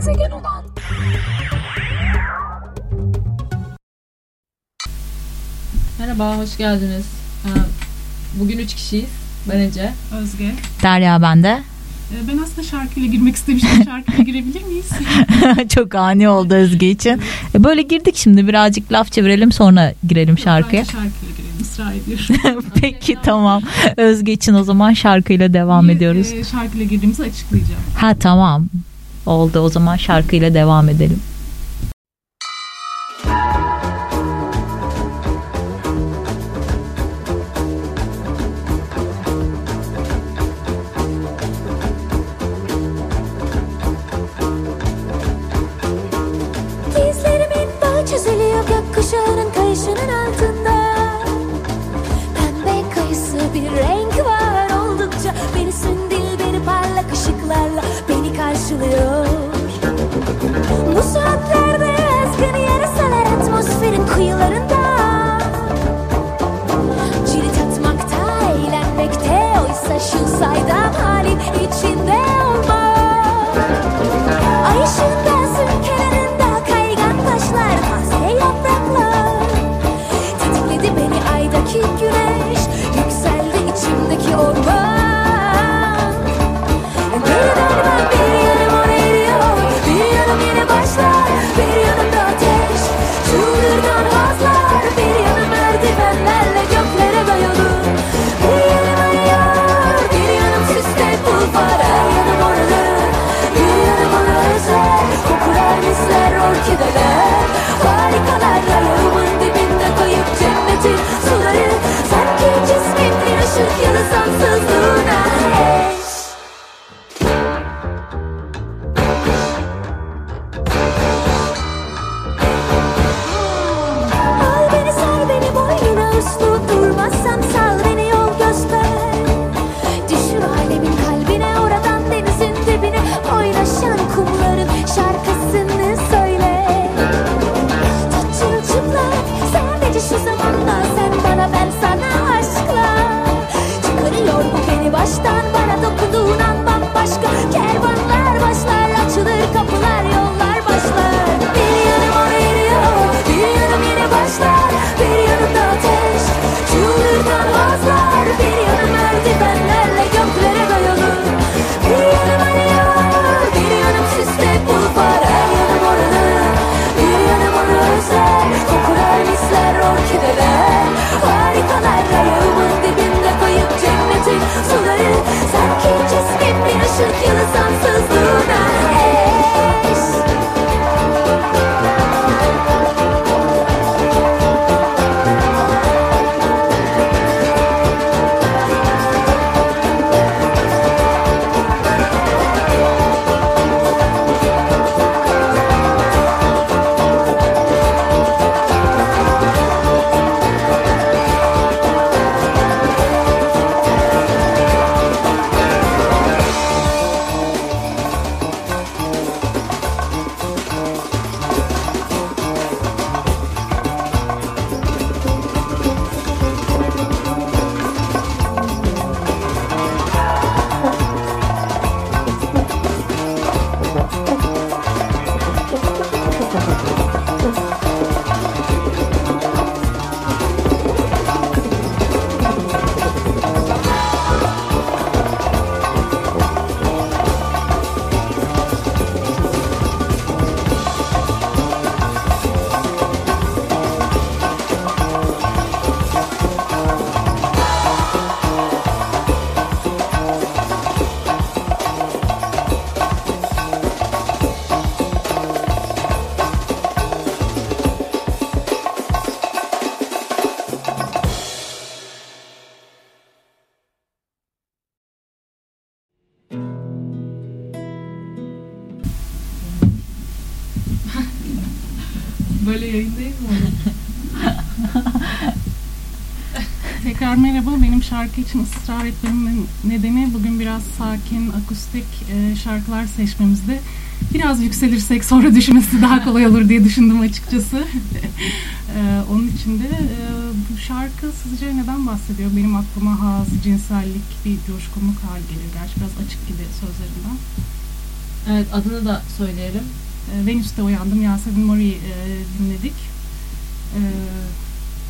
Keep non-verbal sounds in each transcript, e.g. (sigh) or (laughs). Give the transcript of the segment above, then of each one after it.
gezegen olan Merhaba, hoş geldiniz. Ee, Bugün üç kişiyiz. Ben Ece. Özge. Derya bende. Ee, Ben aslında şarkıyla girmek istemiştim. (laughs) Şarkıyla girebilir miyiz? (laughs) Çok ani oldu Özge için. E, Böyle girdik şimdi birazcık laf çevirelim sonra girelim şarkıya. Bence şarkıyla girelim. Israr ediyorum. (laughs) Peki tamam. Özge için o zaman şarkıyla devam Niye, ediyoruz. e, şarkıyla girdiğimizi açıklayacağım. Ha tamam. Oldu o zaman şarkıyla devam edelim. Şarkı için ısrar etmemin nedeni bugün biraz sakin, akustik e, şarkılar seçmemizde. Biraz yükselirsek sonra (laughs) düşmesi daha kolay olur diye düşündüm açıkçası. (laughs) E, onun için de e, bu şarkı sizce neden bahsediyor? Benim aklıma haz, cinsellik, bir coşkunluk hal geliyor. Gerçi biraz açık gibi sözlerinden. Evet adını da söyleyelim. E, Venüs'te uyandım. Yasemin Mori'yi e, dinledik. E,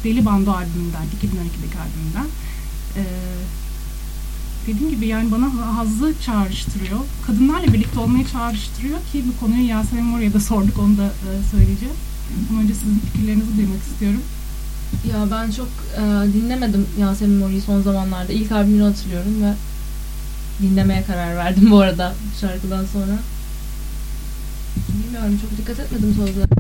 Deli Bando albümünden, 2012'deki albümünden. Dediğim gibi yani bana hazzı çağrıştırıyor. Kadınlarla birlikte olmayı çağrıştırıyor ki bu konuyu Yasemin Mori'ye de sorduk, onu da e, söyleyeceğim. Ama önce sizin fikirlerinizi duymak istiyorum. Ya ben çok e, dinlemedim Yasemin Mori'yi son zamanlarda. İlk albümünü hatırlıyorum ve dinlemeye karar verdim bu arada şarkıdan sonra. Bilmiyorum çok dikkat etmedim sözlerine.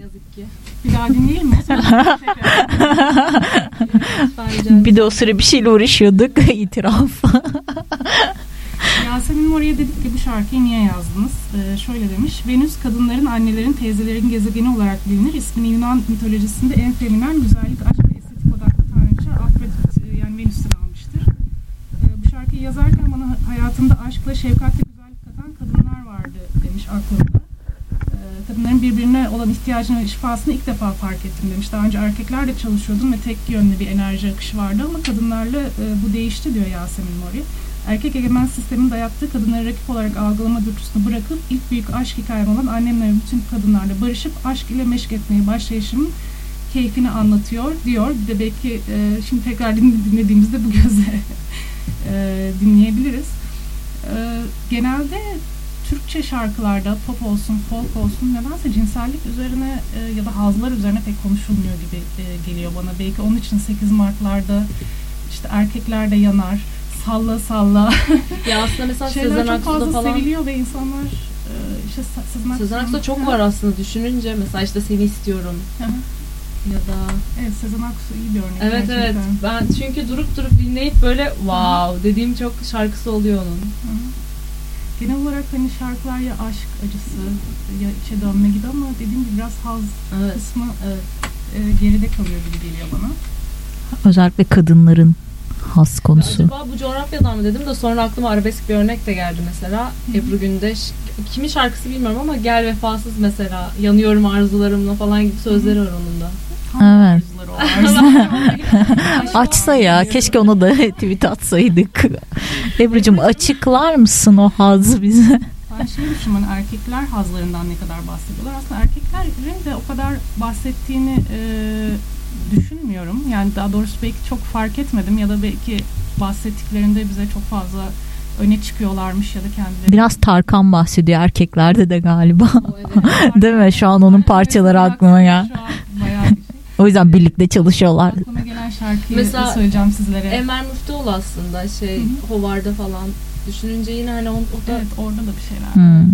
Yazık ki. Bir daha dinleyelim mi? (laughs) Bir de o sıra bir şeyle uğraşıyorduk. (laughs) itiraf. (laughs) Yasemin Mori'ye dedik ki bu şarkıyı niye yazdınız? Ee, şöyle demiş. Venüs kadınların, annelerin, teyzelerin gezegeni olarak bilinir. İsmini Yunan mitolojisinde en feminen güzellik, aşk ve estetik odaklı tanrıça Aphrodite yani Venüs'ten almıştır. Ee, bu şarkıyı yazarken bana hayatımda aşkla, şefkatle güzellik katan kadınlar vardı demiş aklımda. Kadınların birbirine olan ihtiyacını şifasını ilk defa fark ettim demiş. Daha önce erkeklerle çalışıyordum ve tek yönlü bir enerji akışı vardı ama kadınlarla e, bu değişti diyor Yasemin Mori. Erkek egemen sistemin dayattığı kadınları rakip olarak algılama dürtüsünü bırakıp ilk büyük aşk hikayem olan annemle ve bütün kadınlarla barışıp aşk ile meşk etmeye başlayışımın keyfini anlatıyor diyor. Bir de belki e, şimdi tekrar din- dinlediğimizde bu gözle (laughs) e, dinleyebiliriz. E, genelde Türkçe şarkılarda pop olsun, folk olsun nedense cinsellik üzerine e, ya da hazlar üzerine pek konuşulmuyor gibi e, geliyor bana. Belki onun için 8 Mart'larda işte erkekler de yanar, salla salla (laughs) Ya aslında mesela şeyler Sezen çok Aksu'da fazla falan seviliyor ve insanlar e, işte Se- Sezen Aksu. Sezen Aksu'da çok var aslında düşününce mesela işte seni istiyorum Hı hı. ya da Evet Sezen Aksu iyi bir örnek. evet evet gerçekten. ben çünkü durup durup dinleyip böyle wow dediğim çok şarkısı oluyor onun. Hı hı. Genel olarak hani şarkılar ya aşk acısı ya içe dönme gibi ama dediğim gibi biraz haz Evet. kısmı Evet. e, geride kalıyor gibi geliyor bana. Özellikle kadınların has konusu. Acaba bu coğrafyadan mı dedim de sonra aklıma arabesk bir örnek de geldi mesela. Hı. Ebru Gündeş. Kimin şarkısı bilmiyorum ama Gel Vefasız mesela. Yanıyorum arzularımla falan gibi sözleri var onun da. Evet. (laughs) Açsa ya keşke onu da (laughs) tweet atsaydık. Ebru'cum açıklar mısın o hazı bize? Ben şey düşünüyorum hani erkekler hazlarından ne kadar bahsediyorlar. Aslında erkeklerin de o kadar bahsettiğini e, düşünmüyorum. Yani daha doğrusu belki çok fark etmedim ya da belki bahsettiklerinde bize çok fazla öne çıkıyorlarmış ya da kendileri. Biraz Tarkan bahsediyor erkeklerde de galiba. Evet. (laughs) Değil mi? Şu an onun parçaları aklıma gel. Şu an. O yüzden birlikte çalışıyorlar. Aklıma gelen şarkıyı Mesela söyleyeceğim sizlere. Enver Müftüoğlu aslında şey Hı Hovar'da falan düşününce yine hani o, o da Evet orada da bir şeyler. var.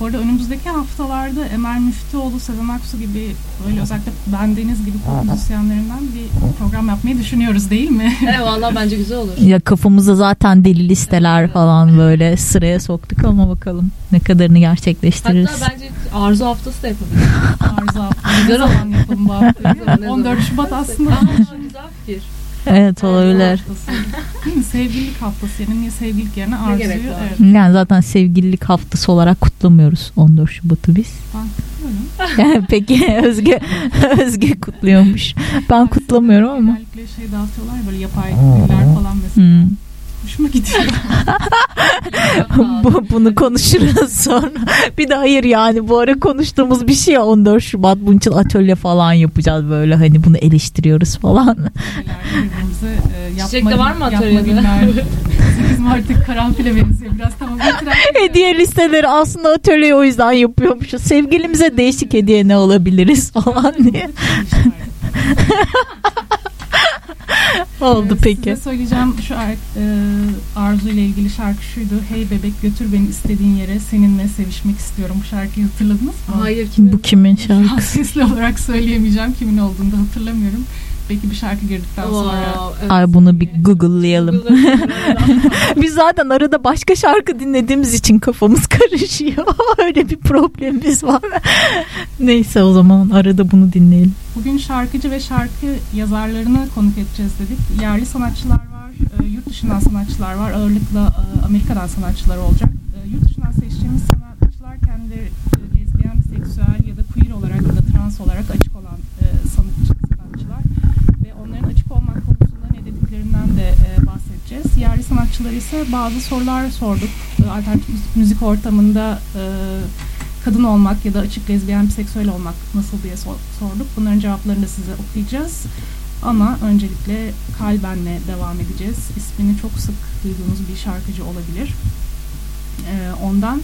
Bu arada önümüzdeki haftalarda Emel Müftüoğlu, Sezen Aksu gibi böyle özellikle bendeniz gibi pop müzisyenlerinden bir program yapmayı düşünüyoruz değil mi? (laughs) Eyvallah bence güzel olur. Ya kafamıza zaten deli listeler falan böyle sıraya soktuk ama bakalım ne kadarını gerçekleştiririz. Hatta bence arzu haftası da yapabiliriz. Arzu haftası. Güzel zaman yapalım bu (laughs) zaman? 14 Şubat aslında. Aa, güzel fikir. Evet olabilir. Sevgililik haftası. Yani niye sevgililik yerine arzuyu? Evet. Yani zaten sevgililik haftası olarak kutlamıyoruz 14 Şubat'ı biz. Ben kutluyorum. Yani (laughs) Peki Özge Özge kutluyormuş. Ben kutlamıyorum ama. Genellikle şey dağıtıyorlar ya böyle yapay güller falan mesela. Hmm. Hoşuma gidiyor. (laughs) Bu, bunu konuşuruz sonra. Bir de hayır yani bu ara konuştuğumuz bir şey ya 14 Şubat bunun için atölye falan yapacağız böyle hani bunu eleştiriyoruz falan. E, (laughs) Çiçekte var mı atölyede? günler. (laughs) 8 Mart'ta karanfile benziyor. Biraz tamam. Hediye listeleri aslında atölyeyi o yüzden yapıyormuşuz. Sevgilimize değişik hediye ne alabiliriz falan diye. Oldu Ee, peki. Size söyleyeceğim şu ar- e, Arzu ile ilgili şarkı şuydu. Hey bebek götür beni istediğin yere seninle sevişmek istiyorum. Bu şarkıyı hatırladınız mı? Hayır kimin? Bu kimin şarkısı? sesli olarak söyleyemeyeceğim. Kimin olduğunu da hatırlamıyorum. Belki bir şarkı girdikten sonra. Wow, evet. Ay bunu bir google'layalım. (laughs) Biz zaten arada başka şarkı dinlediğimiz için kafamız (laughs) karışıyor. Öyle bir problemimiz var. Neyse o zaman arada bunu dinleyelim. Bugün şarkıcı ve şarkı yazarlarını konuk edeceğiz dedik. Yerli sanatçılar var, e, yurt dışından sanatçılar var. Ağırlıkla e, Amerika'dan sanatçılar olacak. E, yurt dışından seçtiğimiz sanatçılar kendileri lezbiyen, seksüel ya da queer olarak ya da trans olarak açık olan sanatçı, sanatçılar. Ve onların açık olmak dediklerinden de e, bahsedeceğiz. Yerli sanatçılar ise bazı sorular sorduk. E, alternatif müzik, ortamında e, kadın olmak ya da açık lezbiyen biseksüel olmak nasıl diye sor- sorduk. Bunların cevaplarını da size okuyacağız. Ama öncelikle Kalben'le devam edeceğiz. İsmini çok sık duyduğunuz bir şarkıcı olabilir. E, ondan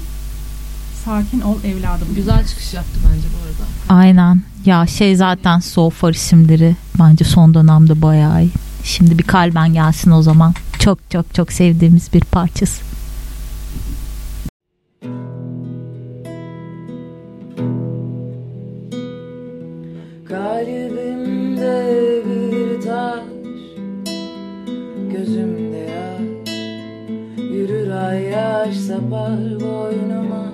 Sakin Ol Evladım. Güzel çıkış yaptı bence bu arada. Aynen. Ya şey zaten Soğufar isimleri bence son dönemde bayağı iyi. Şimdi bir kalben gelsin o zaman. Çok çok çok sevdiğimiz bir parçası. Kalbimde bir taş Gözümde yaş Yürür ay yaş sapar boynuma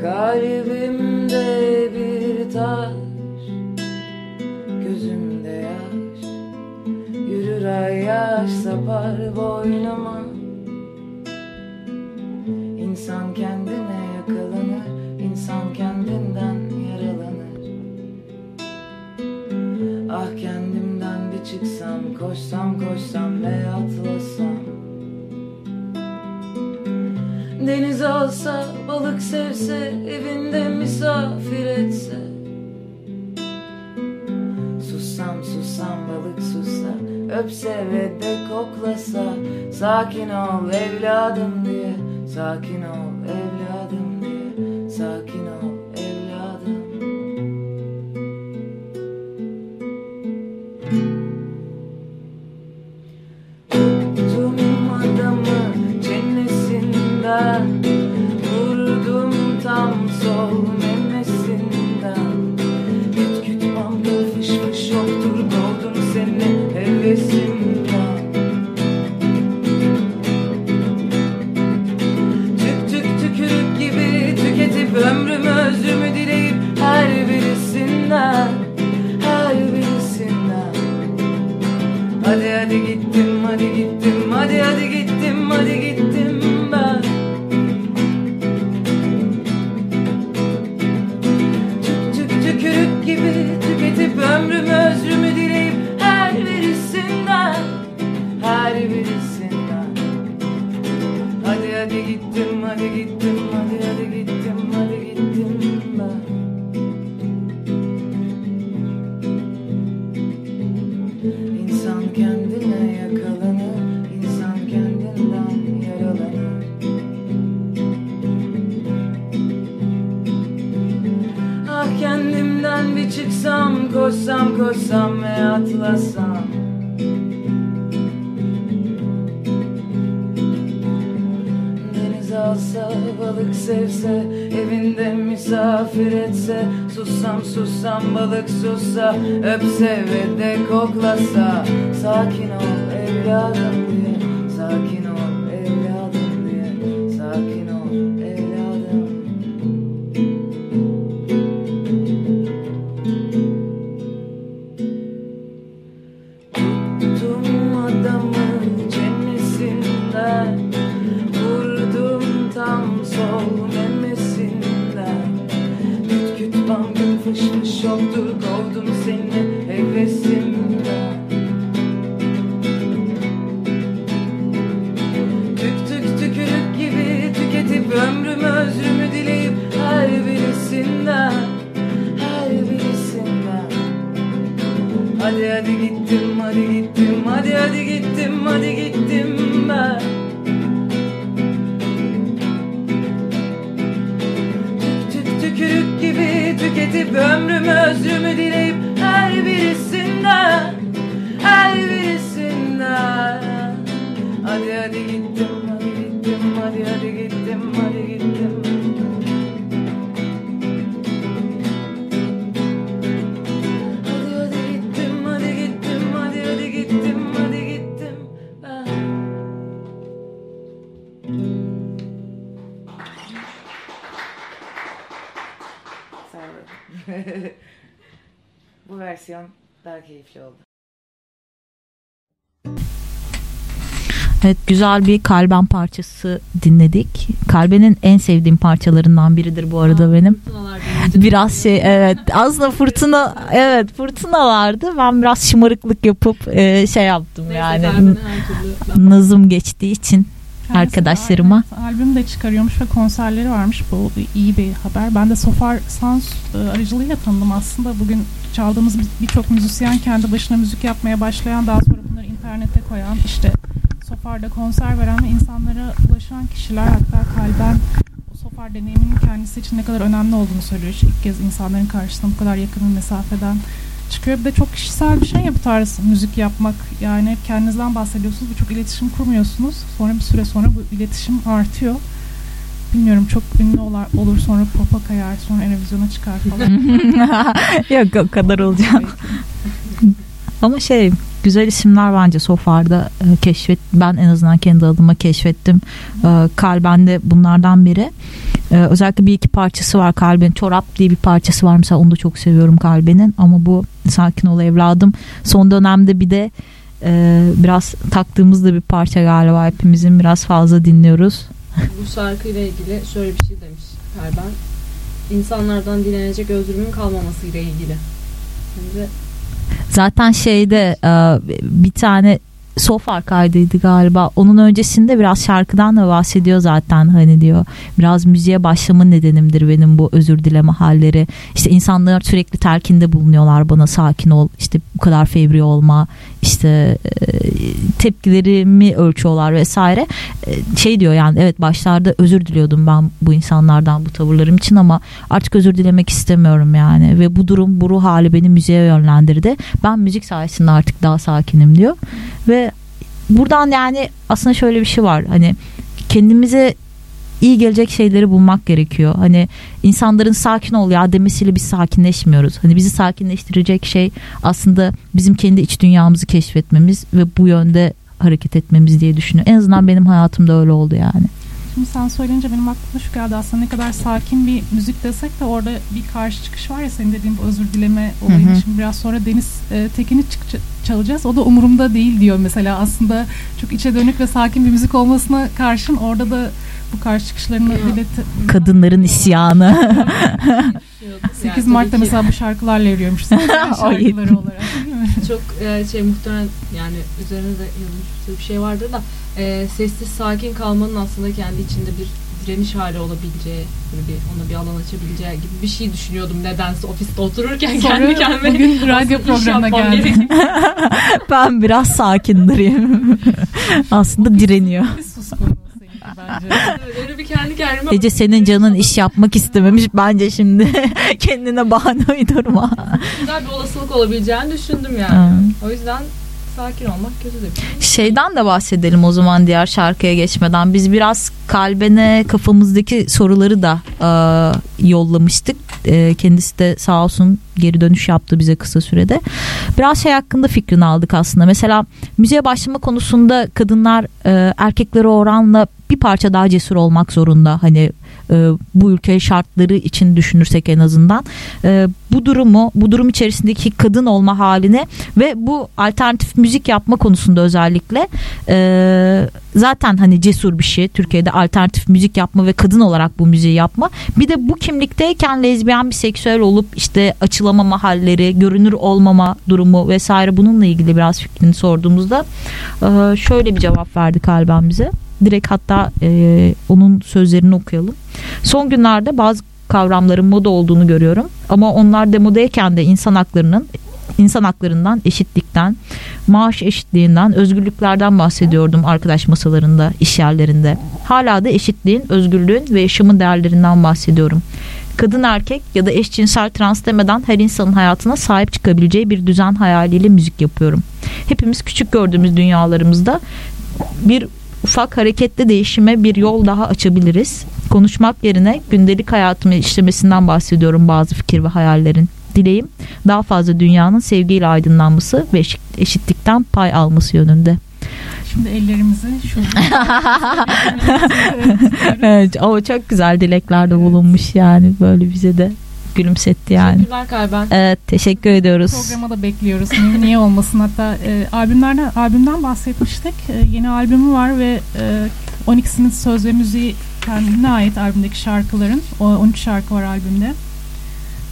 Kalbimde bir taş yaş sapar boynuma İnsan kendine yakalanır insan kendinden yaralanır. Ah kendimden bir çıksam Koşsam koşsam ve atlasam. Deniz alsa balık sevse Evinde misafir etse Öpse ve de koklasa Sakin ol evladım diye Sakin ol evladım diye Sakin yoktur Kovdum seni Evet güzel bir kalben parçası dinledik. Kalbenin en sevdiğim parçalarından biridir bu arada benim. Fırtınalar deyince Biraz şey evet aslında fırtına evet fırtınalardı. Ben biraz şımarıklık yapıp e, şey yaptım Neyse, yani nazım geçtiği için Kendisi de arkadaşlarıma. evet, albüm de çıkarıyormuş ve konserleri varmış. Bu iyi bir haber. Ben de Sofar Sounds e, aracılığıyla tanıdım aslında. Bugün çaldığımız bir- birçok müzisyen kendi başına müzik yapmaya başlayan, daha sonra bunları internete koyan, işte Sofar'da konser veren ve insanlara ulaşan kişiler hatta kalben o Sofar deneyiminin kendisi için ne kadar önemli olduğunu söylüyor. İşte ilk kez insanların karşısına bu kadar yakın bir mesafeden çıkıyor. Bir de çok kişisel bir şey ya bu tarz müzik yapmak. Yani hep kendinizden bahsediyorsunuz. Birçok iletişim kurmuyorsunuz. Sonra bir süre sonra bu iletişim artıyor. Bilmiyorum çok ünlü olar, olur sonra pop'a kayar sonra Eurovision'a çıkar falan. (laughs) Yok o kadar olacak. Ama şey güzel isimler bence Sofar'da e, keşfet ben en azından kendi adıma keşfettim. E, Kalben de bunlardan biri. E, özellikle bir iki parçası var Kalben. Çorap diye bir parçası var mesela onu da çok seviyorum Kalben'in. Ama bu Sakin Ol Evladım son dönemde bir de e, biraz taktığımız da bir parça galiba hepimizin biraz fazla dinliyoruz. Bu şarkıyla ilgili şöyle bir şey demiş Perben. İnsanlardan dilenecek özrümün kalmamasıyla ilgili. Bence Zaten şeyde e, bir tane Sofar kaydıydı galiba. Onun öncesinde biraz şarkıdan da bahsediyor zaten hani diyor. Biraz müziğe başlama nedenimdir benim bu özür dileme halleri. İşte insanlar sürekli telkinde bulunuyorlar bana sakin ol. işte bu kadar fevri olma. işte e, tepkilerimi ölçüyorlar vesaire. E, şey diyor yani evet başlarda özür diliyordum ben bu insanlardan bu tavırlarım için ama artık özür dilemek istemiyorum yani. Ve bu durum bu ruh hali beni müziğe yönlendirdi. Ben müzik sayesinde artık daha sakinim diyor. Ve buradan yani aslında şöyle bir şey var. Hani kendimize iyi gelecek şeyleri bulmak gerekiyor. Hani insanların sakin ol ya demesiyle biz sakinleşmiyoruz. Hani bizi sakinleştirecek şey aslında bizim kendi iç dünyamızı keşfetmemiz ve bu yönde hareket etmemiz diye düşünüyorum. En azından benim hayatımda öyle oldu yani. Şimdi sen söyleyince benim aklıma şu geldi aslında ne kadar sakin bir müzik desek de orada bir karşı çıkış var ya senin dediğin bu özür dileme olayını. Şimdi biraz sonra Deniz e, Tekin'i çık- çalacağız. O da umurumda değil diyor mesela. Aslında çok içe dönük ve sakin bir müzik olmasına karşın orada da bu karşı çıkışlarını Ya. dile Kadınların isyanı. (laughs) 8 Mart'ta mesela bu şarkılarla eriyormuş. (laughs) şarkıları olarak değil mi? (laughs) çok e, şey muhtemelen yani üzerine de yazılmış bir şey vardır da e, sessiz sakin kalmanın aslında kendi içinde bir direniş hali olabileceği böyle bir ona bir alan açabileceği gibi bir şey düşünüyordum nedense ofiste otururken Sonra kendi kendime bugün radyo programına yapmam geldi. gerekiyor. ben biraz sakindireyim. aslında direniyor. Suskun bence. (laughs) Öyle bir kendi kendime Ece senin canın iş yapmak istememiş. Bence şimdi (laughs) kendine bahane uydurma. güzel bir olasılık olabileceğini düşündüm yani. Hmm. O yüzden sakin olmak kötü değil. Şeyden de bahsedelim o zaman diğer şarkıya geçmeden. Biz biraz kalbine kafamızdaki soruları da e, yollamıştık. E, kendisi de sağ olsun geri dönüş yaptı bize kısa sürede. Biraz şey hakkında fikrini aldık aslında. Mesela müziğe başlama konusunda kadınlar e, erkeklere oranla bir parça daha cesur olmak zorunda. Hani e, bu ülke şartları için düşünürsek en azından E, bu durumu bu durum içerisindeki kadın olma halini ve bu alternatif müzik yapma konusunda özellikle e, zaten hani cesur bir şey Türkiye'de alternatif müzik yapma ve kadın olarak bu müziği yapma. Bir de bu kimlikteyken lezbiyen bir seksüel olup işte açılamama halleri görünür olmama durumu vesaire bununla ilgili biraz fikrini sorduğumuzda şöyle bir cevap verdi kalben bize direkt hatta e, onun sözlerini okuyalım son günlerde bazı kavramların moda olduğunu görüyorum. Ama onlar demodayken de insan haklarının insan haklarından, eşitlikten, maaş eşitliğinden, özgürlüklerden bahsediyordum arkadaş masalarında, iş yerlerinde. Hala da eşitliğin, özgürlüğün ve yaşamın değerlerinden bahsediyorum. Kadın erkek ya da eşcinsel trans demeden her insanın hayatına sahip çıkabileceği bir düzen hayaliyle müzik yapıyorum. Hepimiz küçük gördüğümüz dünyalarımızda bir ufak hareketli değişime bir yol daha açabiliriz. Konuşmak yerine gündelik hayatımı işlemesinden bahsediyorum bazı fikir ve hayallerin. Dileğim daha fazla dünyanın sevgiyle aydınlanması ve eşit- eşitlikten pay alması yönünde. Şimdi ellerimizi şu (laughs) evet ama çok güzel dileklerde bulunmuş yani böyle bize de gülümsetti yani. Teşekkürler Kalben. Evet teşekkür ediyoruz. programa da bekliyoruz. Niye, niye olmasın? Hatta e, albümlerden albümden bahsetmiştik. E, yeni albümü var ve e, 12'sinin söz ve müziği kendine ait albümdeki şarkıların. O 13 şarkı var albümde.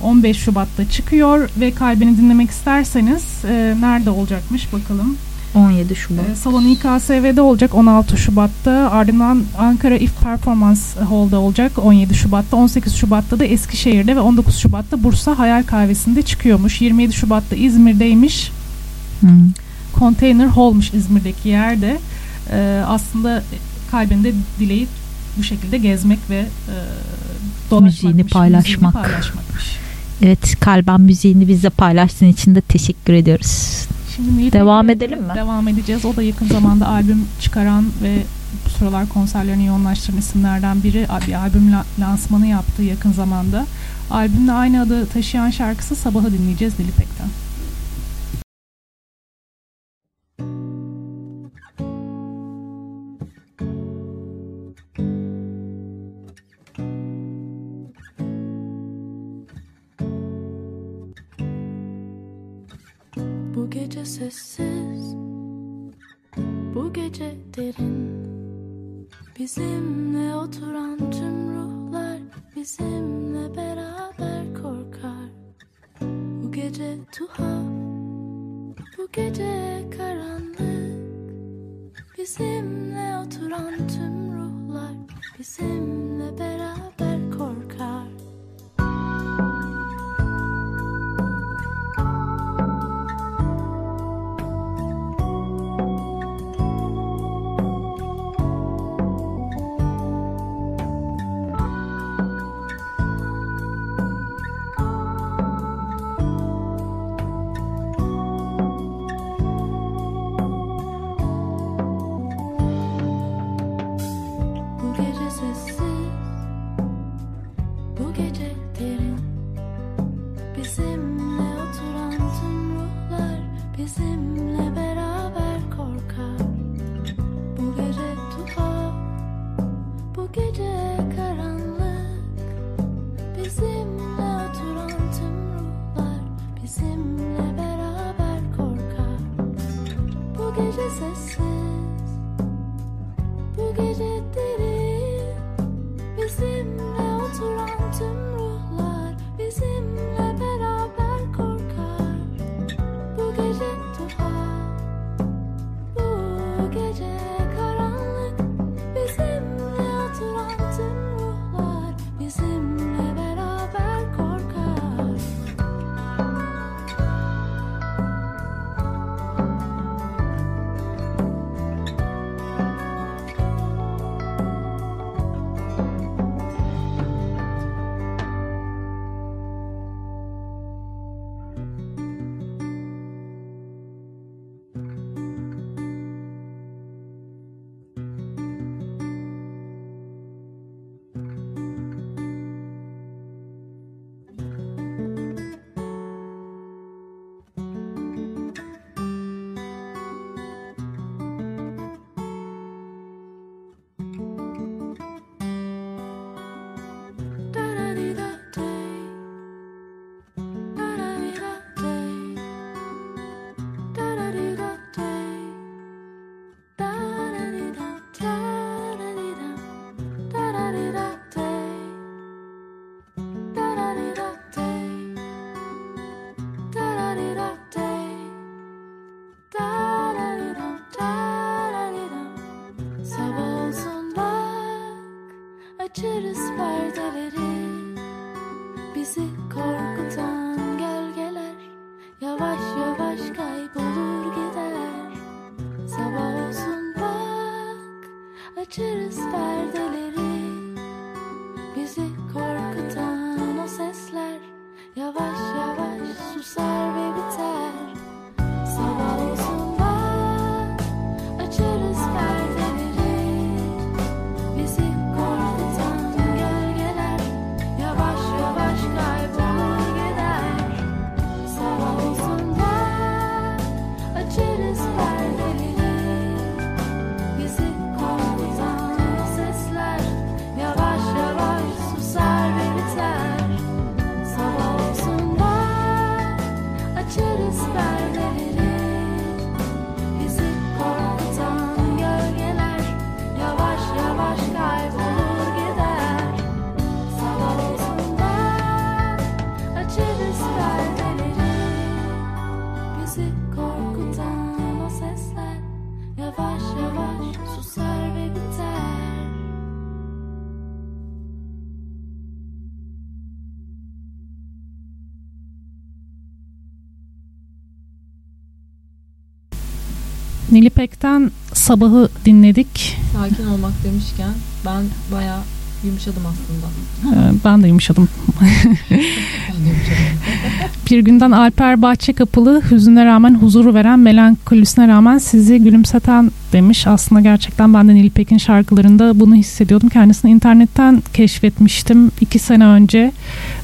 15 Şubat'ta çıkıyor ve kalbini dinlemek isterseniz e, nerede olacakmış bakalım. 17 Şubat. Ee, Salon İKSV'de olacak 16 Şubat'ta. Ardından Ankara If Performance Hall'da olacak 17 Şubat'ta. 18 Şubat'ta da Eskişehir'de ve 19 Şubat'ta Bursa Hayal Kahvesi'nde çıkıyormuş. 27 Şubat'ta İzmir'deymiş. Hmm. Container Hall'muş İzmir'deki yerde. Ee, aslında kalbinde dileyip bu şekilde gezmek ve e, dolaşmakmış, Müziğini paylaşmak. müziğini paylaşmakmış. Evet Kalben müziğini bizle paylaştığın için de teşekkür ediyoruz. Şimdi Devam edelim mi? Devam edeceğiz. O da yakın zamanda albüm çıkaran ve bu sıralar konserlerini yoğunlaştıran isimlerden biri. Bir albüm la- lansmanı yaptı yakın zamanda. Albümle aynı adı taşıyan şarkısı Sabahı dinleyeceğiz Nilpek'ten. Gece sessiz. Bu gece derin. Bizimle oturan tüm ruhlar Bizimle beraber korkar. Bu gece tuhaf Bu gece karanlık. Bizimle oturan tüm ruhlar Bizimle beraber korkar Bu gece Nilipek'ten Sabahı dinledik. Sakin olmak demişken ben bayağı yumuşadım aslında. Ee, Ben de yumuşadım. (laughs) Bir günden Alper Bahçe Kapılı hüzüne rağmen huzuru veren melankolisine rağmen sizi gülümseten demiş. Aslında gerçekten ben de Nilpek'in şarkılarında bunu hissediyordum. Kendisini internetten keşfetmiştim iki sene önce.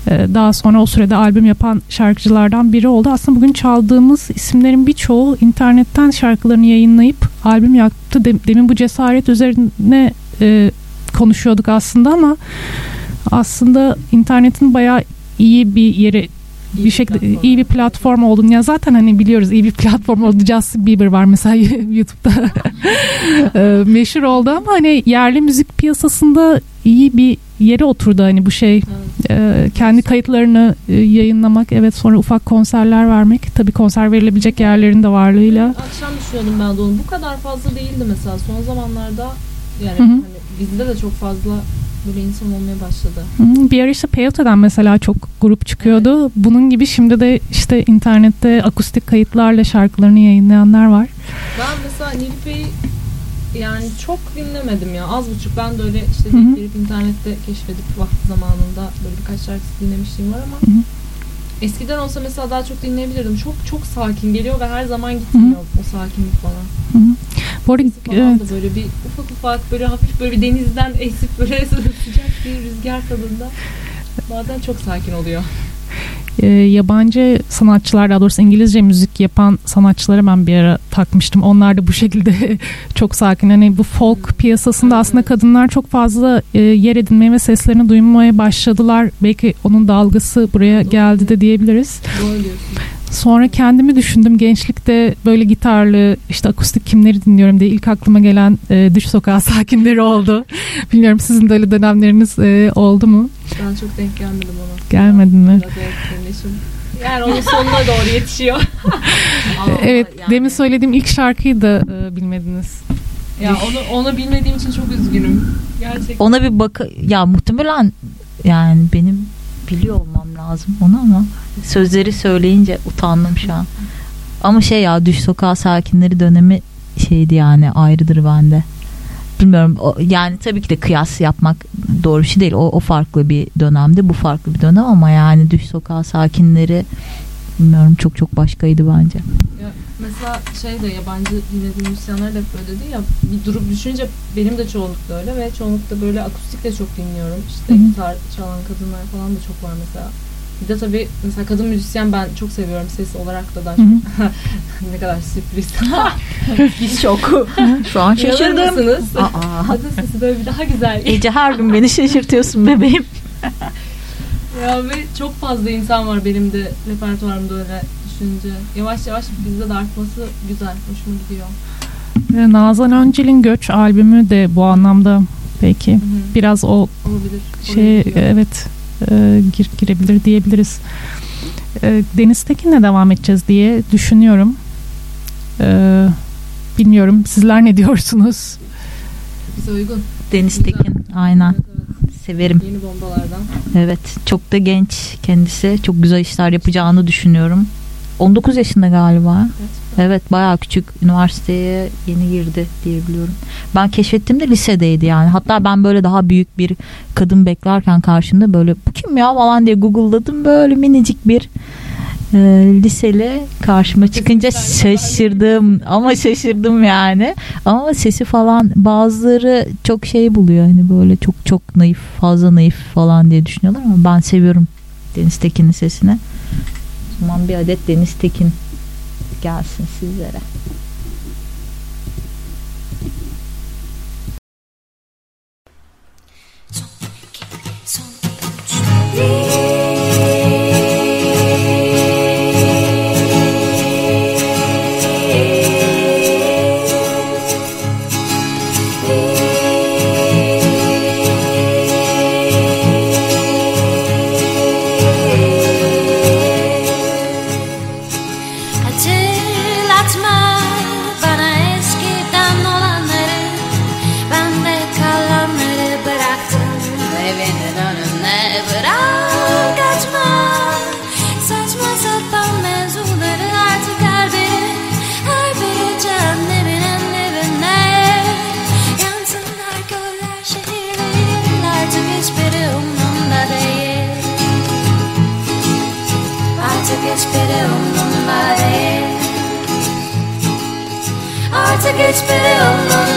Ee, Daha sonra o sürede albüm yapan şarkıcılardan biri oldu. Aslında bugün çaldığımız isimlerin birçoğu internetten şarkılarını yayınlayıp albüm yaptı. Dem- Demin bu cesaret üzerine e, konuşuyorduk aslında ama aslında internetin bayağı iyi bir yere İyi bir şekilde platform. iyi bir platform olduğunu ya zaten hani biliyoruz iyi bir platform oldu Justin Bieber var mesela (laughs) YouTube'da (laughs) Ee, meşhur oldu ama hani yerli müzik piyasasında iyi bir yere oturdu hani bu şey Evet. Ee, kendi kayıtlarını e, yayınlamak evet sonra ufak konserler vermek tabii konser verilebilecek yerlerin de varlığıyla Akşam düşünüyordum ben de onu. Bu kadar fazla değildi mesela. Son zamanlarda yani Hı hı. hani bizde de çok fazla böyle insan olmaya başladı. Bir ara işte Peyote'den mesela çok grup çıkıyordu bunun gibi şimdi de işte internette akustik kayıtlarla şarkılarını yayınlayanlar var Ben mesela Nilüfer'i yani çok dinlemedim ya. Az buçuk. Ben de öyle işte gelip internette keşfedip vakti zamanında böyle birkaç şarkısı dinlemişliğim var ama Hı hı. Eskiden olsa mesela daha çok dinleyebilirdim. Çok çok sakin geliyor ve her zaman gitmiyor o sakinlik falan. Hı hı. Bu arada evet, da böyle bir ufak ufak böyle hafif böyle bir denizden (laughs) esip böyle sıcak bir rüzgar tadında. Bazen çok sakin oluyor. E, yabancı sanatçılar daha doğrusu İngilizce müzik yapan sanatçılara ben bir ara takmıştım. Onlar da bu şekilde (laughs) çok sakin. Hani bu folk piyasasında aslında kadınlar çok fazla e, yer edinmeye ve seslerini duymaya başladılar. Belki onun dalgası buraya Doğru. geldi de diyebiliriz. Doğru. Sonra kendimi düşündüm. Gençlikte böyle gitarlı işte akustik kimleri dinliyorum diye ilk aklıma gelen e, Düş Sokağı (laughs) sakinleri oldu. Bilmiyorum sizin de öyle dönemleriniz e, oldu mu? Ben çok denk gelmedim ona. Gelmedin mi? Yani onun sonuna doğru yetişiyor. (laughs) Ama Evet, yani- demin söylediğim ilk şarkıyı da e, bilmediniz. Ya onu onu bilmediğim için çok üzgünüm. Gerçekten. Ona bir bak ya muhtemelen yani benim biliyor olmam lazım onu ama sözleri söyleyince utandım şu an. Ama şey ya düş sokağı sakinleri dönemi şeydi yani ayrıdır bende. Bilmiyorum yani tabii ki de kıyas yapmak doğru bir şey değil. O, o farklı bir dönemdi bu farklı bir dönem ama yani düş sokağı sakinleri bilmiyorum çok çok başkaydı bence. Ya mesela şey de yabancı dinlediğim müzisyenler de böyle dedi ya bir durup düşününce benim de çoğunlukla öyle ve çoğunlukla böyle akustik de çok dinliyorum. İşte Hı hı. gitar çalan kadınlar falan da çok var mesela. Bir de tabii mesela kadın müzisyen ben çok seviyorum ses olarak da hı. (laughs) ne kadar sürpriz. (laughs) Biz çok. Şu an şaşırdım. Aa, (laughs) Kadın sesi böyle bir daha güzel. Ece her gün beni şaşırtıyorsun bebeğim. Ya ve çok fazla insan var benim de repertuarımda öyle düşününce. Yavaş yavaş bizde de artması güzel, hoşuma gidiyor. E, Nazan Öncel'in Göç albümü de bu anlamda belki Hı hı. biraz o Olabilir. şey evet e, gir, girebilir diyebiliriz. E, Deniz Tekin'le devam edeceğiz diye düşünüyorum. E, bilmiyorum sizler ne diyorsunuz? Bize uygun. Deniz Tekin aynen Evet, evet. severim. Yeni bombalardan. Evet çok da genç kendisi. Çok güzel işler yapacağını düşünüyorum. 19 yaşında galiba. Gerçekten. Evet bayağı küçük. Üniversiteye yeni girdi diyebiliyorum. Ben keşfettiğimde lisedeydi yani. Hatta ben böyle daha büyük bir kadın beklerken karşımda böyle bu kim ya falan diye google'ladım. Böyle minicik bir e, liseli karşıma çıkınca şaşırdım ama şaşırdım yani ama sesi falan bazıları çok şey buluyor hani böyle çok çok naif fazla naif falan diye düşünüyorlar ama ben seviyorum Deniz Tekin'in sesini o bir adet Deniz Tekin gelsin sizlere. Hatırlatma Artık hiçbiri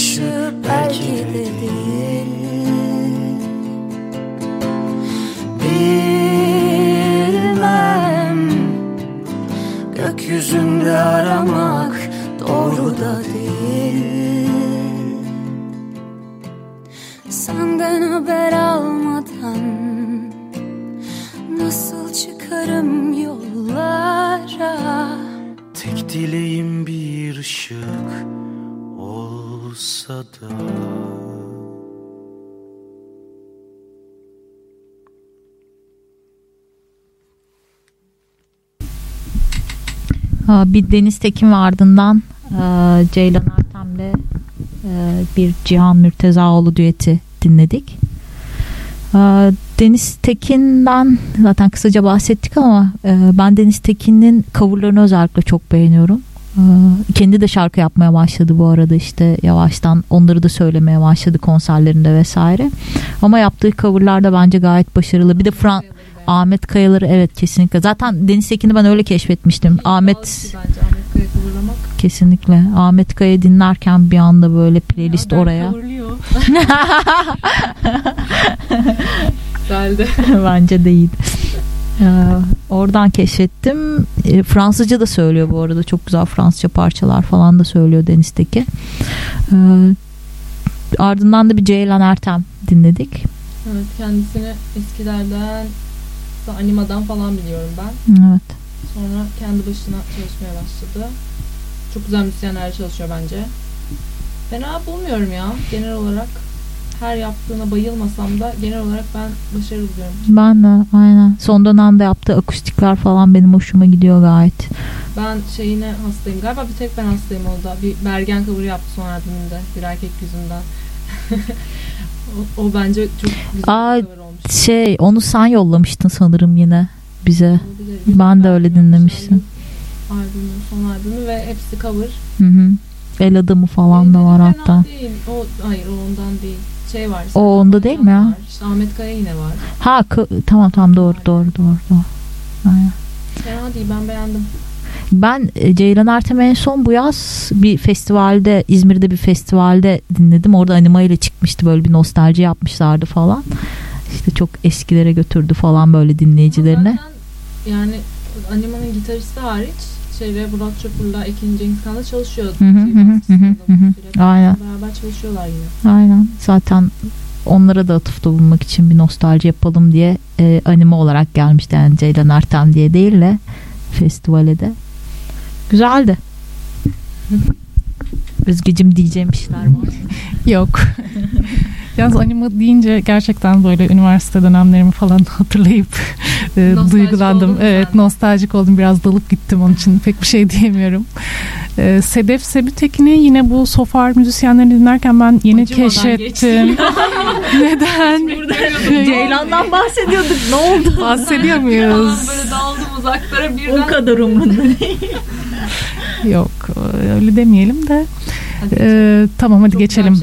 should Bir Deniz Tekin ve ardından e, Ceylan Ertem'le e, bir Cihan Mürtezaoğlu düeti dinledik. E, Deniz Tekin'den zaten kısaca bahsettik ama e, ben Deniz Tekin'in coverlarını özellikle çok beğeniyorum. E, Kendi de şarkı yapmaya başladı bu arada işte yavaştan onları da söylemeye başladı konserlerinde vesaire. Ama yaptığı coverlar da bence gayet başarılı. Bir de Fran Ahmet Kayaları evet kesinlikle. Zaten Deniz Tekin'i ben öyle keşfetmiştim. Ahmet Bence Ahmet Kaya kesinlikle. Ahmet Kaya dinlerken bir anda böyle playlist Haber oraya. (laughs) Güzeldi. Bence değil. Ee, oradan keşfettim. Ee, Fransızca da söylüyor bu arada. Çok güzel Fransızca parçalar falan da söylüyor Deniz Tekin. Ee, ardından da bir Ceylan Ertem dinledik. Evet kendisini eskilerden da animadan falan biliyorum ben. Evet. Sonra kendi başına çalışmaya başladı. Çok güzel müzisyenlerle çalışıyor bence. Fena bulmuyorum ya genel olarak. Her yaptığına bayılmasam da genel olarak ben başarılı buluyorum. Ben de aynen. Son dönemde yaptığı akustikler falan benim hoşuma gidiyor gayet. Ben şeyine hastayım. Galiba bir tek ben hastayım orada. Bir Bergen cover yaptı son albümünde. Bir erkek yüzünden. (laughs) o, o bence çok güzel Aa, bir olmuş. Şey onu sen yollamıştın sanırım yine bize. Olabilir. Ben de öyle dinlemiştim. Albümü, son albümü ve hepsi cover. Hı hı. El adamı falan da var hatta. Değil. O, hayır o ondan değil. Şey var. O onda değil mi ya? Var. İşte Ahmet Kaya yine var. Ha tamam tamam doğru doğru doğru doğru. Aynen. Fena değil ben beğendim. Ben e, Ceylan Ertem'i en son bu yaz bir festivalde İzmir'de bir festivalde dinledim. Orada anima ile çıkmıştı böyle bir nostalji yapmışlardı falan. İşte çok eskilere götürdü falan böyle dinleyicilerine. Yani Anima'nın gitaristi hariç şeyle Murat Çopur'la Ekin Cengiz Kan'la çalışıyor. Hı hı hı hı hı hı hı. Sürekli Aynen. Beraber çalışıyorlar yine. Aynen. Zaten onlara da atıfta bulunmak için bir nostalji yapalım diye e, anime olarak gelmişti yani Ceylan Ertem diye değil de festivale de. Güzeldi. Özgecim diyeceğim işler var. Yok. (laughs) Yalnız anime deyince gerçekten böyle üniversite dönemlerimi falan (laughs) hatırlayıp e, duygulandım. Evet de? nostaljik oldum. Biraz dalıp gittim onun için pek bir şey (laughs) diyemiyorum. E, Sedef Sebütekin'i yine bu sofar müzisyenlerini dinlerken ben yeni Acımadan keşfettim. (laughs) Neden? Ceylan'dan bahsediyorduk. Ne oldu? Bahsediyor muyuz? böyle daldım uzaklara birden. O kadar umurumda Yok öyle demeyelim de. Hadi E, tamam hadi çok geçelim.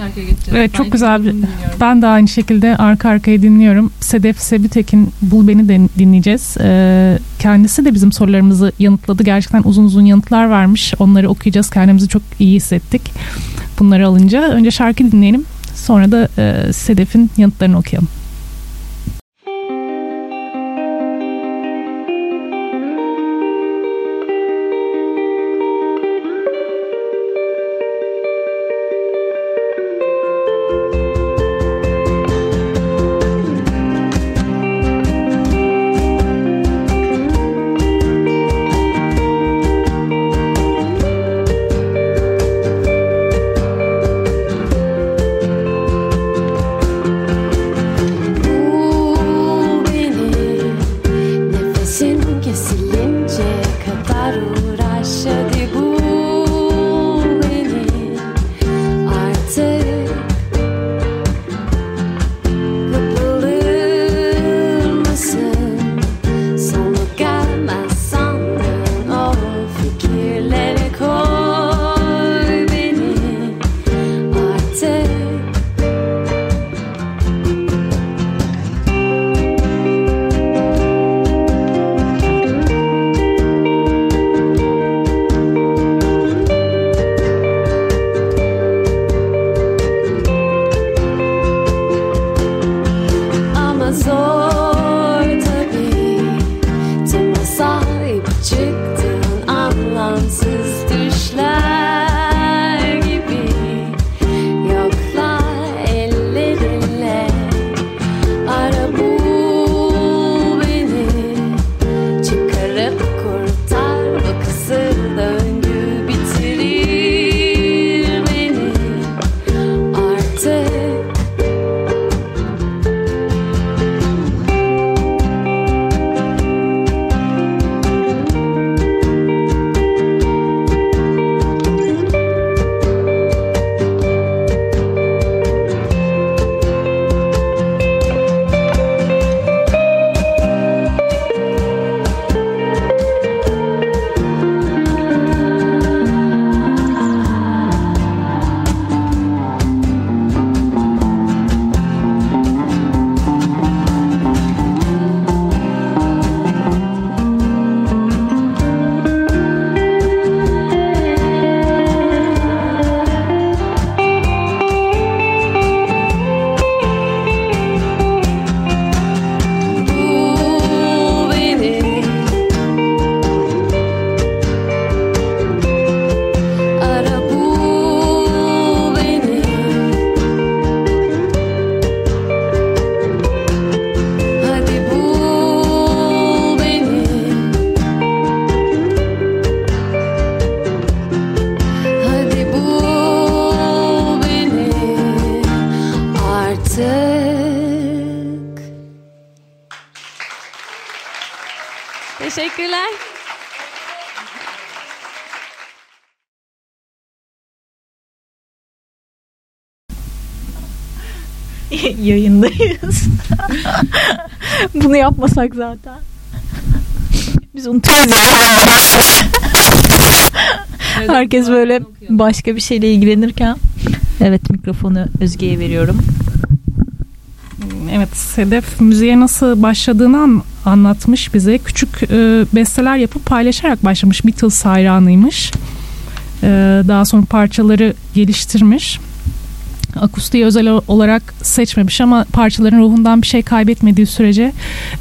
Evet, çok Ben güzel bir-. Ben de aynı şekilde arka arkaya dinliyorum. Sedef Sebütekin Bul Beni de dinleyeceğiz. Ee, kendisi de bizim sorularımızı yanıtladı. Gerçekten uzun uzun yanıtlar vermiş. Onları okuyacağız. Kendimizi çok iyi hissettik. Bunları alınca. Önce şarkı dinleyelim. Sonra da e, Sedef'in yanıtlarını okuyalım. Yayındayız. (laughs) Bunu yapmasak zaten. Biz unutuyoruz (laughs) Herkes böyle başka bir şeyle ilgilenirken. Evet mikrofonu Özge'ye veriyorum. Evet Sedef müziğe nasıl başladığını an, anlatmış bize. Küçük e, besteler yapıp paylaşarak başlamış. Beatles hayranıymış. E, daha sonra parçaları geliştirmiş. Akustiği özel olarak seçmemiş ama parçaların ruhundan bir şey kaybetmediği sürece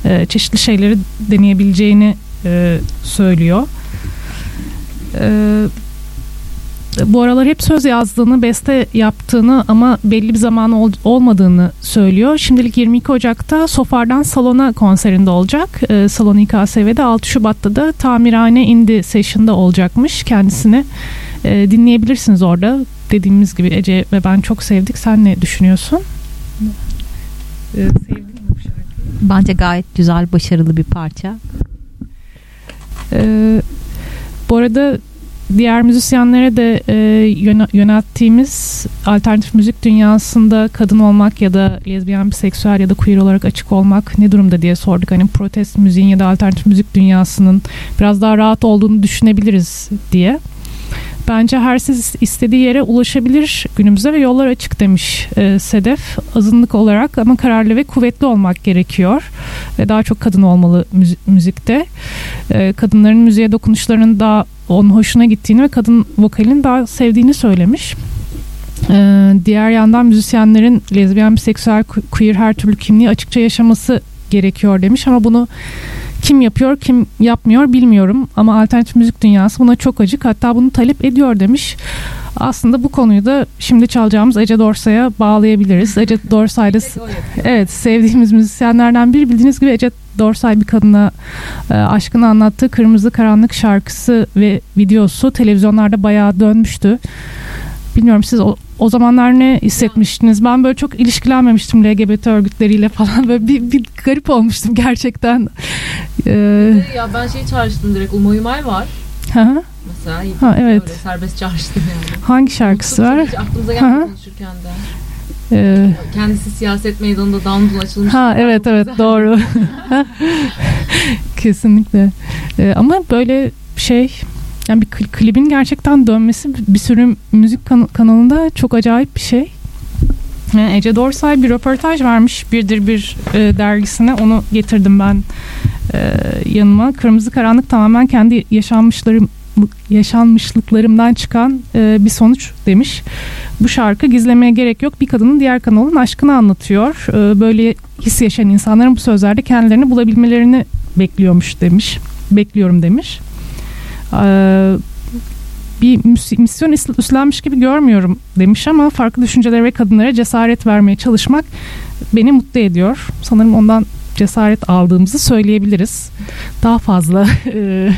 e, çeşitli şeyleri deneyebileceğini e, söylüyor. Evet bu aralar hep söz yazdığını, beste yaptığını ama belli bir zaman ol, olmadığını söylüyor. Şimdilik 22 Ocak'ta Sofar'dan Salona konserinde olacak. Ee, Salon İKSV'de 6 Şubat'ta da Tamirhane Indie Session'da olacakmış. Kendisini e, dinleyebilirsiniz orada. Dediğimiz gibi Ece ve ben çok sevdik. Sen ne düşünüyorsun? Ee, sevdin mi bu şarkıyı? Bence gayet güzel, başarılı bir parça. Ee, bu arada diğer müzisyenlere de e, yönelttiğimiz alternatif müzik dünyasında kadın olmak ya da lezbiyen, biseksüel ya da queer olarak açık olmak ne durumda diye sorduk. Hani protest müziğin ya da alternatif müzik dünyasının biraz daha rahat olduğunu düşünebiliriz diye. Bence herkes istediği yere ulaşabilir günümüzde ve yollar açık demiş e, Sedef. Azınlık olarak ama kararlı ve kuvvetli olmak gerekiyor. Ve daha çok kadın olmalı müzikte. E, kadınların müziğe dokunuşlarının daha onun hoşuna gittiğini ve kadın vokalini daha sevdiğini söylemiş. Ee, diğer yandan müzisyenlerin lezbiyen, biseksüel, queer her türlü kimliği açıkça yaşaması gerekiyor demiş ama bunu kim yapıyor kim yapmıyor bilmiyorum ama alternatif müzik dünyası buna çok acık hatta bunu talep ediyor demiş. Aslında bu konuyu da şimdi çalacağımız Ece Dorsay'a bağlayabiliriz. (laughs) Ece Dorsay'da evet sevdiğimiz müzisyenlerden biri bildiğiniz gibi Ece Dorsay bir kadına e, aşkını anlattığı Kırmızı Karanlık şarkısı ve videosu televizyonlarda bayağı dönmüştü. Bilmiyorum siz o, o zamanlar ne hissetmiştiniz? Ben böyle çok ilişkilenmemiştim LGBT örgütleriyle (laughs) falan. Böyle bir, bir garip olmuştum gerçekten. Ee... Ya ben şey çağrıştım direkt. Uma Umay var. Hı Mesela ha, evet. Öyle serbest çağrıştım yani. Hangi şarkısı Mutlu var? Hiç aklımıza gelmedi konuşurken de. Ee, Kendisi siyaset meydanında dandul açılmış. Ha evet evet doğru. (laughs) Kesinlikle. Ee, ama böyle şey yani bir klibin gerçekten dönmesi bir sürü müzik kan- kanalında çok acayip bir şey. Yani Ece Dorsay bir röportaj vermiş Birdir Bir e, dergisine. Onu getirdim ben e, yanıma. Kırmızı Karanlık tamamen kendi yaşanmışlarım yaşanmışlıklarımdan çıkan e, bir sonuç demiş. Bu şarkı gizlemeye gerek yok. Bir kadının diğer kanalın aşkını anlatıyor. E, böyle his yaşayan insanların bu sözlerde kendilerini bulabilmelerini bekliyormuş demiş. Bekliyorum demiş. E, bir misyon üstlenmiş gibi görmüyorum demiş ama farklı düşüncelere ve kadınlara cesaret vermeye çalışmak beni mutlu ediyor. Sanırım ondan cesaret aldığımızı söyleyebiliriz. Daha fazla. (laughs) E,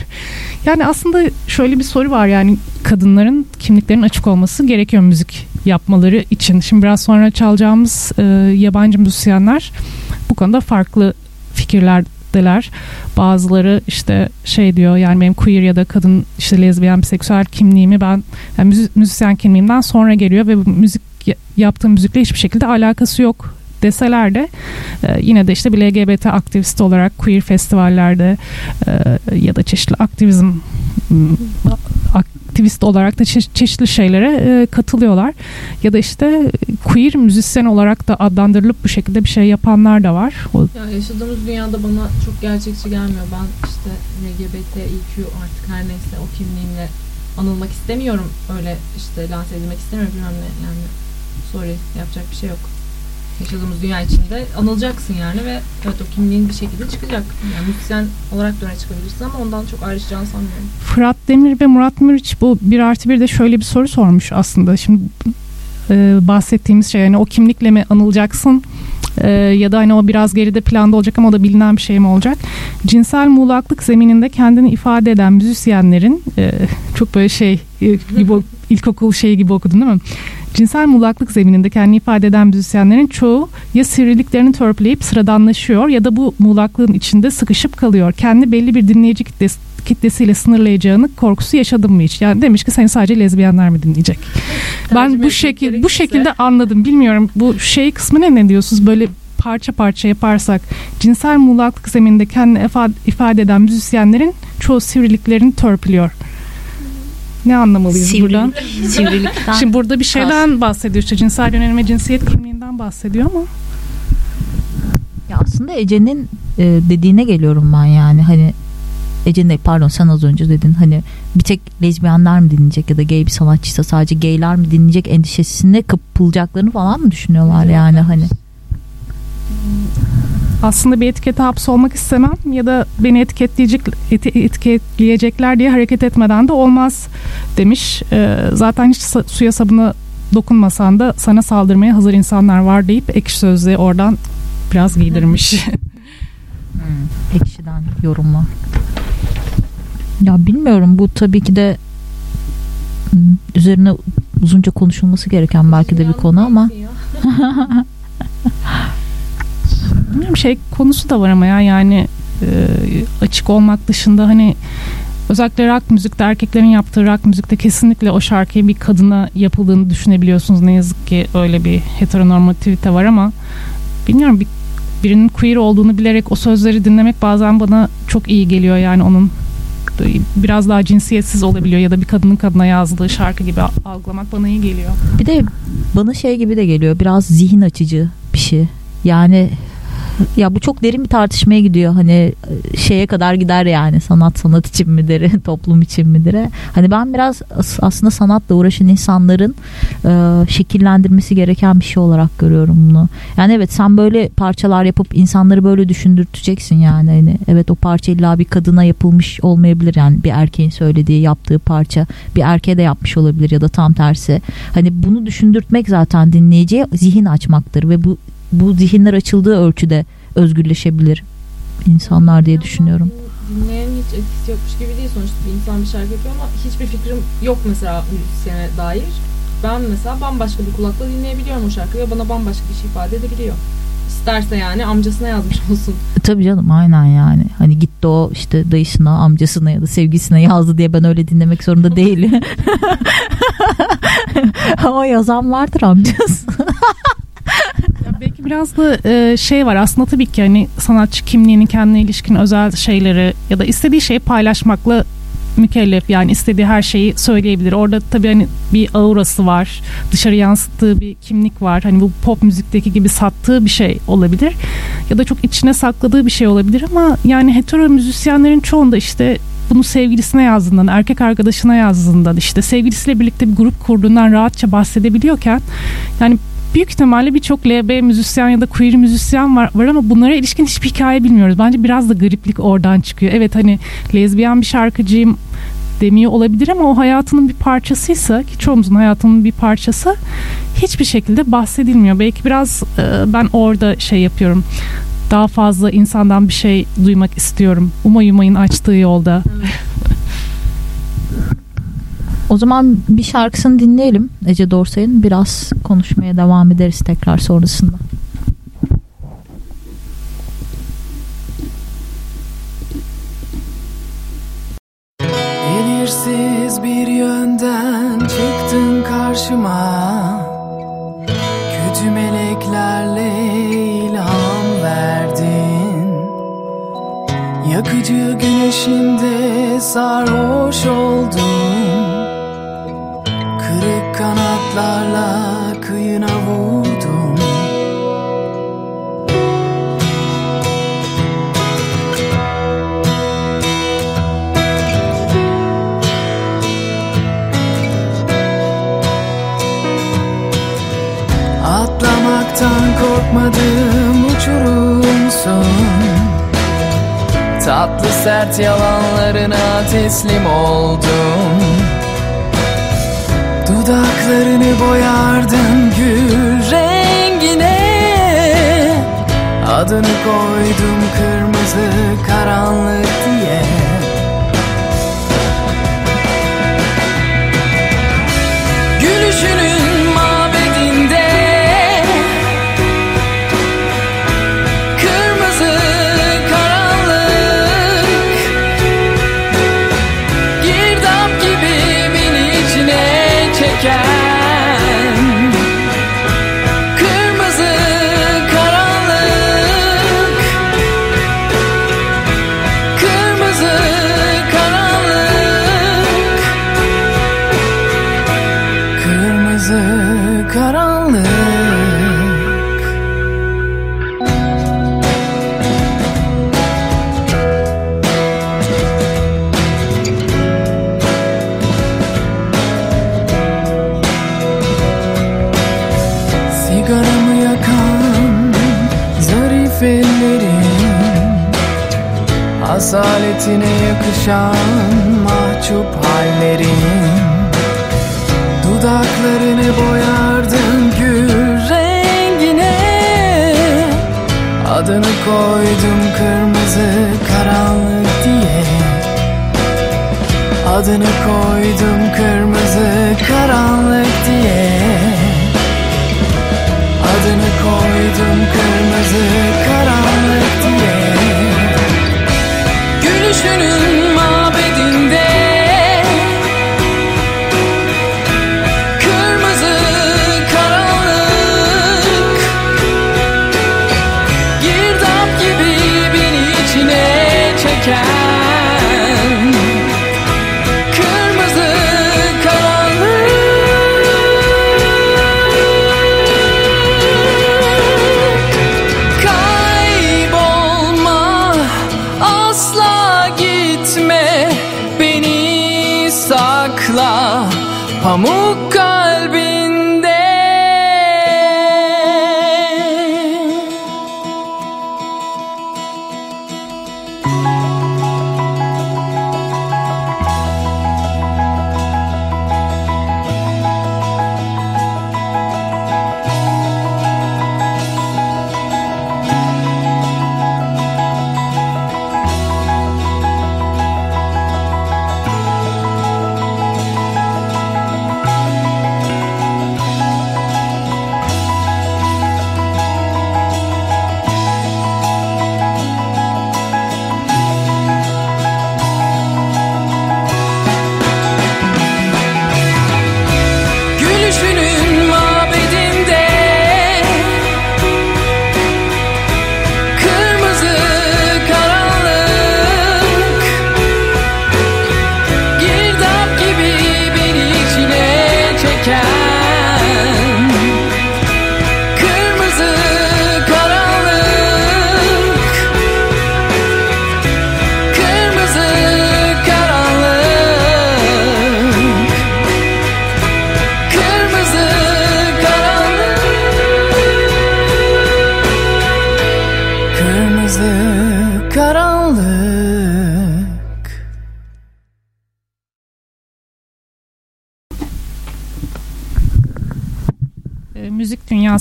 yani aslında şöyle bir soru var yani kadınların kimliklerin açık olması gerekiyor müzik yapmaları için. Şimdi biraz sonra çalacağımız e, yabancı müzisyenler bu konuda farklı fikirlerdeler. Bazıları işte şey diyor yani benim queer ya da kadın işte lezbiyen biseksüel kimliğimi ben yani müzisyen kimliğimden sonra geliyor ve bu müzik yaptığım müzikle hiçbir şekilde alakası yok deseler de e, yine de işte bir LGBT aktivist olarak queer festivallerde e, ya da çeşitli aktivizm aktivist olarak da çe- çeşitli şeylere e, katılıyorlar. Ya da işte queer müzisyen olarak da adlandırılıp bu şekilde bir şey yapanlar da var. O... Ya yaşadığımız dünyada bana çok gerçekçi gelmiyor. Ben işte LGBTİQ artık her neyse o kimliğimle anılmak istemiyorum. Öyle işte lanse edilmek istemiyorum bilmem ne yani sorry yapacak bir şey yok yaşadığımız dünya içinde anılacaksın yani ve evet o kimliğin bir şekilde çıkacak. Yani müzisyen olarak da öne çıkabilirsin ama ondan çok ayrışacağını sanmıyorum. Fırat Demir ve Murat Mürç bu bir artı bir de şöyle bir soru sormuş aslında. Şimdi e, bahsettiğimiz şey yani o kimlikle mi anılacaksın e, ya da hani o biraz geride planda olacak ama o da bilinen bir şey mi olacak? Cinsel muğlaklık zemininde kendini ifade eden müzisyenlerin e, çok böyle şey e, gibi (laughs) ilkokul şeyi gibi okudun değil mi? Cinsel muğlaklık zemininde kendini ifade eden müzisyenlerin çoğu ya sivriliklerini törpüleyip sıradanlaşıyor ya da bu muğlaklığın içinde sıkışıp kalıyor. Kendi belli bir dinleyici kitlesi, kitlesiyle sınırlayacağını korkusu yaşadım mı hiç? Yani demiş ki seni sadece lezbiyenler mi dinleyecek? ben bu şekil bu şekilde anladım. Bilmiyorum bu şey kısmı ne ne diyorsunuz? Böyle parça parça yaparsak cinsel muğlaklık zemininde kendini ifade eden müzisyenlerin çoğu sivriliklerini törpülüyor. Ne anlamalıyız Sivrilik, buradan? Sivrilikten. Şimdi burada bir şeyden bahsediyor işte cinsel yönelim ve cinsiyet kimliğinden bahsediyor ama. Ya aslında Ece'nin e, dediğine geliyorum ben yani hani Ece ne pardon sen az önce dedin hani bir tek lezbiyenler mi dinleyecek ya da gay bir sanatçıysa sadece gayler mi dinleyecek endişesine kapılacaklarını falan mı düşünüyorlar yani hani aslında bir etikete hapsolmak istemem ya da beni etiketleyecek etiketleyecekler diye hareket etmeden de olmaz demiş. Ee, zaten hiç suya sabuna dokunmasan da sana saldırmaya hazır insanlar var deyip ekşi sözlüğü oradan biraz giydirmiş. (laughs) hmm, ekşiden yorumla. Ya bilmiyorum bu tabii ki de hmm, üzerine uzunca konuşulması gereken belki de bir konu ama (laughs) bilmiyorum şey konusu da var ama ya yani e, açık olmak dışında hani özellikle rock müzikte erkeklerin yaptığı rock müzikte kesinlikle o şarkıyı bir kadına yapıldığını düşünebiliyorsunuz. Ne yazık ki öyle bir heteronormativite var ama bilmiyorum bir, birinin queer olduğunu bilerek o sözleri dinlemek bazen bana çok iyi geliyor yani onun biraz daha cinsiyetsiz olabiliyor ya da bir kadının kadına yazdığı şarkı gibi algılamak bana iyi geliyor. Bir de bana şey gibi de geliyor biraz zihin açıcı bir şey. Yani ya bu çok derin bir tartışmaya gidiyor. Hani e, şeye kadar gider yani sanat sanat için midir, (laughs) toplum için midir? Hani ben biraz aslında sanatla uğraşan insanların e, şekillendirmesi gereken bir şey olarak görüyorum bunu. Yani evet sen böyle parçalar yapıp insanları böyle düşündürteceksin yani. Hani evet o parça illa bir kadına yapılmış olmayabilir yani bir erkeğin söylediği, yaptığı parça bir erkeğe de yapmış olabilir ya da tam tersi. Hani bunu düşündürtmek zaten dinleyiciye zihin açmaktır ve bu bu zihinler açıldığı ölçüde özgürleşebilir insanlar diye düşünüyorum. Dinleyen hiç etkisi yokmuş gibi değil sonuçta bir insan bir şarkı yapıyor ama hiçbir fikrim yok mesela müzisyene dair. Ben mesela bambaşka bir kulakla dinleyebiliyorum o şarkıyı ve bana bambaşka bir şey ifade edebiliyor. İsterse yani amcasına yazmış (laughs) olsun. E, tabii canım aynen yani. Hani gitti o işte dayısına, amcasına ya da sevgisine yazdı diye ben öyle dinlemek zorunda değilim. (laughs) (laughs) Ama yazan vardır amcası belki biraz da e, şey var aslında tabii ki hani sanatçı kimliğini kendine ilişkin özel şeyleri ya da istediği şeyi paylaşmakla mükellef yani istediği her şeyi söyleyebilir. Orada tabii hani bir aurası var. Dışarı yansıttığı bir kimlik var. Hani bu pop müzikteki gibi sattığı bir şey olabilir. Ya da çok içine sakladığı bir şey olabilir ama yani hetero müzisyenlerin çoğunda işte bunu sevgilisine yazdığından, erkek arkadaşına yazdığından işte sevgilisiyle birlikte bir grup kurduğundan rahatça bahsedebiliyorken yani büyük ihtimalle birçok LB müzisyen ya da queer müzisyen var, var ama bunlara ilişkin hiçbir hikaye bilmiyoruz. Bence biraz da gariplik oradan çıkıyor. Evet hani lezbiyen bir şarkıcıyım demiyor olabilir ama o hayatının bir parçasıysa ki çoğumuzun hayatının bir parçası hiçbir şekilde bahsedilmiyor. Belki biraz e, ben orada şey yapıyorum. Daha fazla insandan bir şey duymak istiyorum. Umay Umay'ın açtığı yolda. O zaman bir şarkısını dinleyelim Ece Dorsay'ın. Biraz konuşmaya devam ederiz tekrar sonrasında. Belirsiz bir yönden çıktın karşıma Kötü meleklerle ilham verdin Yakıcı güneşinde sarhoş oldum Kırık kanatlarla kıyına vurdum. Atlamaktan korkmadım uçurumsun Tatlı sert yalanlarına teslim oldum Dudaklarını boyardın gül rengine. Adını koydum kırmızı karanlık diye Asaletine yakışan mahcup hallerin Dudaklarını boyardın gül rengine. Adını koydum kırmızı karanlık diye. Adını koydum kırmızı karanlık diye. Adını koydum kırmızı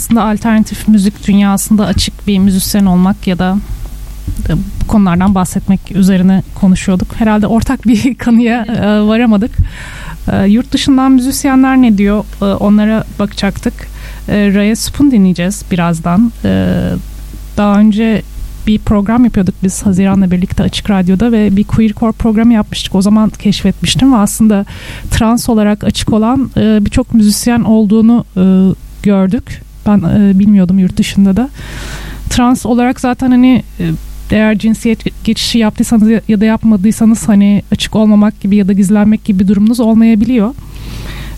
dünyasında alternatif müzik dünyasında açık bir müzisyen olmak ya da e, bu konulardan bahsetmek üzerine konuşuyorduk. Herhalde ortak bir (laughs) kanıya e, varamadık. E, yurt dışından müzisyenler ne diyor? Onlara bakacaktık. Raya Spoon dinleyeceğiz birazdan. Daha önce bir program yapıyorduk biz Haziran'la birlikte Açık Radyo'da ve bir queercore programı yapmıştık. O zaman keşfetmiştim ve aslında trans olarak açık olan birçok müzisyen olduğunu gördük. Ben e, bilmiyordum yurt dışında da. Trans olarak zaten hani e, eğer cinsiyet geçişi yaptıysanız ya- da yapmadıysanız hani açık olmamak gibi ya da gizlenmek gibi bir durumunuz olmayabiliyor.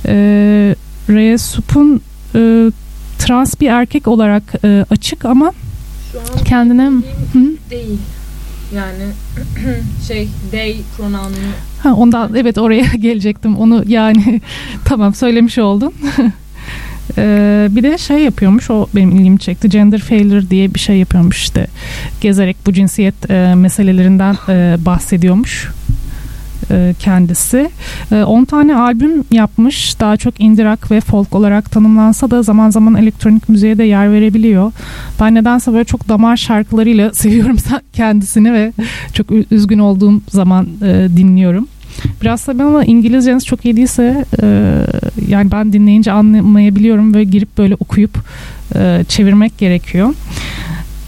E, Rhea Sup'un e, trans bir erkek olarak e, açık ama Şu an kendine Hı? değil. Yani (clears throat) şey they pronoununu Ha, ondan evet oraya (laughs) gelecektim. Onu yani (laughs) tamam söylemiş oldun. (laughs) Ee, bir de şey yapıyormuş o benim ilgimi çekti. Gender failure diye bir şey yapıyormuş işte. Gezerek bu cinsiyet e, meselelerinden e, bahsediyormuş e, kendisi. E, 10 tane albüm yapmış. Daha çok indie rock ve folk olarak tanımlansa da zaman zaman elektronik müziğe de yer verebiliyor. Ben nedense böyle çok damar şarkılarıyla (laughs) seviyorum kendisini ve çok üzgün olduğum zaman e, dinliyorum. Biraz tabii ama İngilizceniz çok iyi değilse e, yani ben dinleyince anlamayabiliyorum ve girip böyle okuyup e, çevirmek gerekiyor.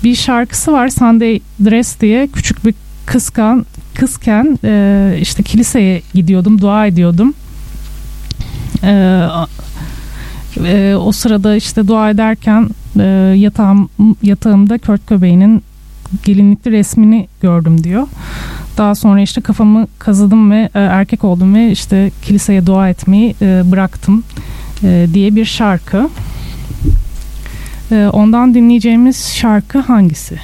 Bir şarkısı var Sunday Dress diye küçük bir kıskan kızken e, işte kiliseye gidiyordum dua ediyordum. E, e, o sırada işte dua ederken e, yatağım, yatağımda Kurt Cobain'in gelinlikli resmini gördüm diyor. Daha sonra işte kafamı kazıdım ve e, erkek oldum ve işte kiliseye dua etmeyi e, bıraktım e, diye bir şarkı. E, ondan dinleyeceğimiz şarkı hangisi?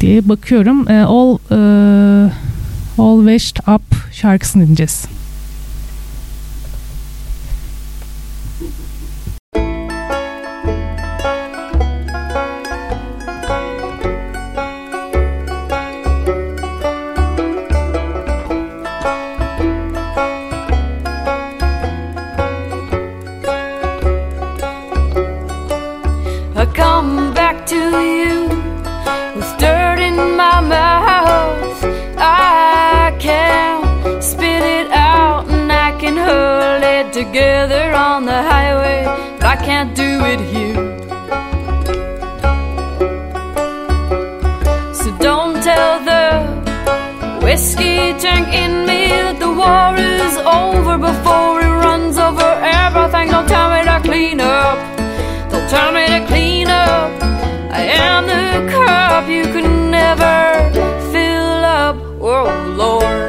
diye bakıyorum. E, all e, All Washed Up şarkısını dinleyeceğiz. Together on the highway, but I can't do it here. So don't tell the whiskey tank in me that the war is over before it runs over everything. Don't tell me to clean up. Don't tell me to clean up. I am the cup you can never fill up. Oh Lord.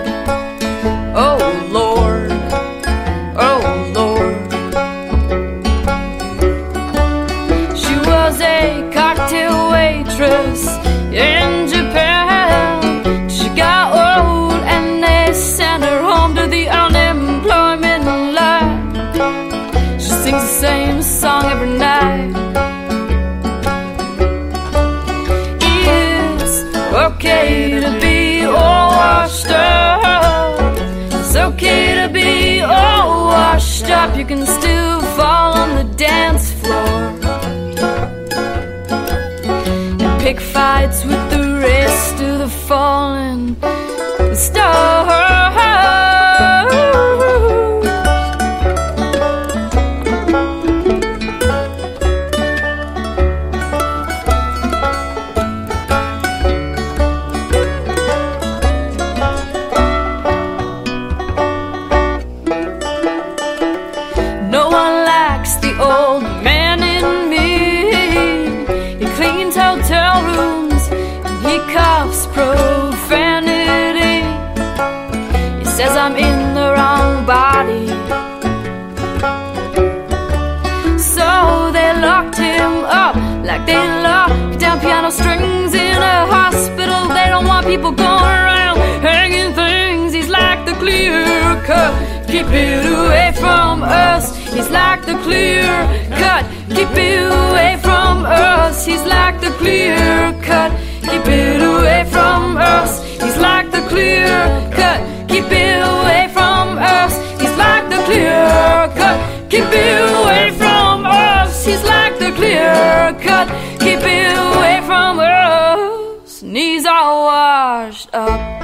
Up. You can still fall on the dance floor and pick fights with the rest of the fallen stars. Cut. Keep it away from us. He's like the clear cut. Keep it away from us. He's like the clear cut. Keep it away from us. He's like the clear cut. Keep it away from us. He's like the clear cut. Keep it away from us. He's like the clear cut. Keep it away from us. Knees are washed up.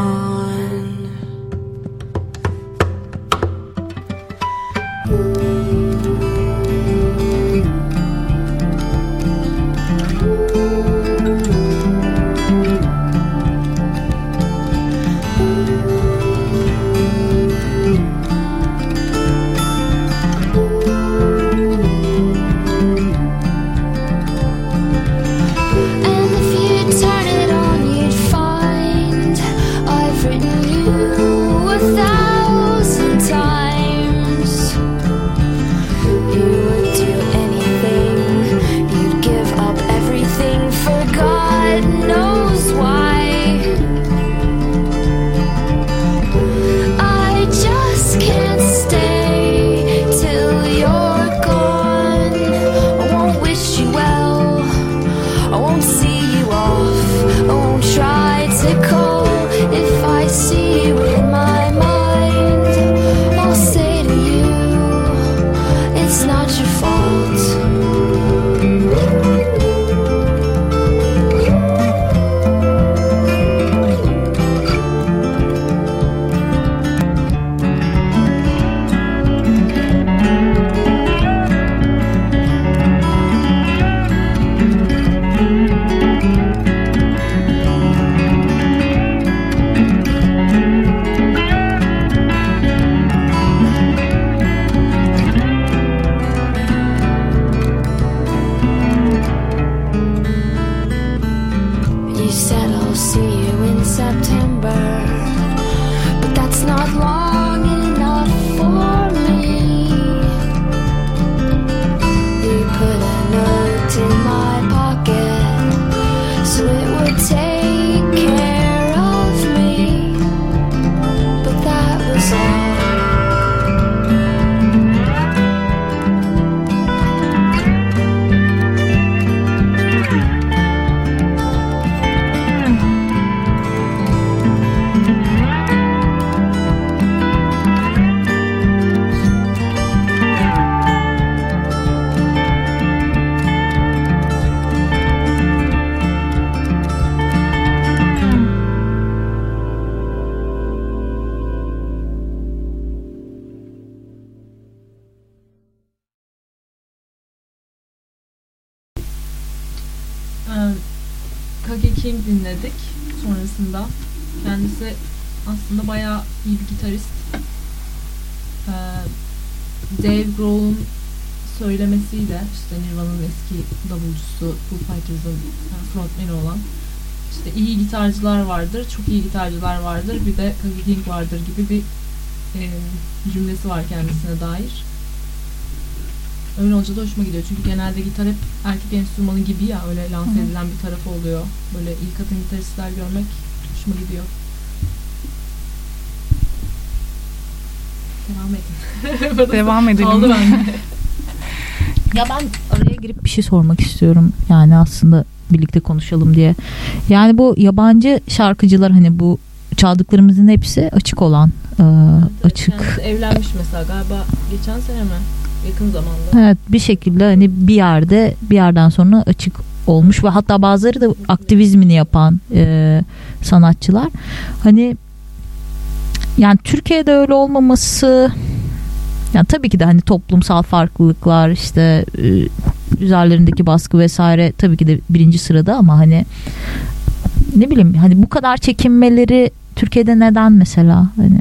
On. Sonrasında. Kendisi aslında bayağı iyi bir gitarist. Ee, Dave Grohl'un söylemesiyle işte Nirvana'nın eski davulcusu Foo Fighters'ın yani frontmeni olan işte iyi gitarcılar vardır, çok iyi gitarcılar vardır, bir de Kagi King vardır gibi bir e, cümlesi var kendisine dair. Öyle olunca da hoşuma gidiyor. Çünkü genelde gitar hep erkek enstrümanı gibi ya öyle lanse edilen bir tarafı oluyor. Böyle iyi kadın gitaristler görmek hoşuma gidiyor. Devam edin. (laughs) Devam edelim. Bende. (laughs) Ya ben araya girip bir şey sormak istiyorum. Yani aslında birlikte konuşalım diye. Yani bu yabancı şarkıcılar hani bu çaldıklarımızın hepsi açık olan e, açık. Kendisi evlenmiş mesela galiba geçen sene mi? Yakın zamanda. Evet bir şekilde hani bir yerde bir yerden sonra açık olmuş ve hatta bazıları da aktivizmini yapan e, sanatçılar. Hani yani Türkiye'de öyle olmaması yani tabii ki de hani toplumsal farklılıklar işte e, üzerlerindeki baskı vesaire tabii ki de birinci sırada ama hani ne bileyim hani bu kadar çekinmeleri Türkiye'de neden mesela? Hani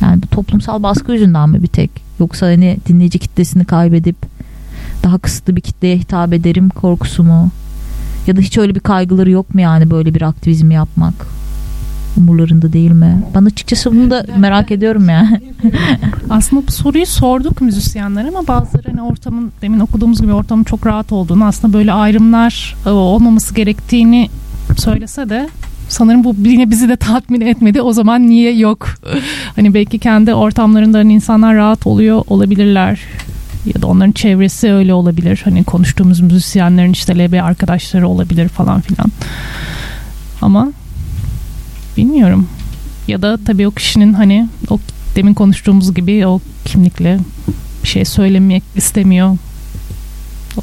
yani bu toplumsal baskı yüzünden mi bir tek? Yoksa hani dinleyici kitlesini kaybedip daha kısıtlı bir kitleye hitap ederim korkusu mu ya da hiç öyle bir kaygıları yok mu yani böyle bir aktivizm yapmak umurlarında değil mi? Ben açıkçası bunu da merak ediyorum yani. (laughs) Aslında bu soruyu sorduk müzisyenlere ama bazıları hani ortamın demin okuduğumuz gibi ortamın çok rahat olduğunu aslında böyle ayrımlar e, olmaması gerektiğini söylese de sanırım bu yine bizi de tatmin etmedi. O zaman niye yok? hani belki kendi ortamlarında hani insanlar rahat oluyor olabilirler. Ya da onların çevresi öyle olabilir. Hani konuştuğumuz müzisyenlerin işte LB arkadaşları olabilir falan filan. Ama bilmiyorum. Ya da tabii o kişinin hani o demin konuştuğumuz gibi o kimlikle bir şey söylemek istemiyor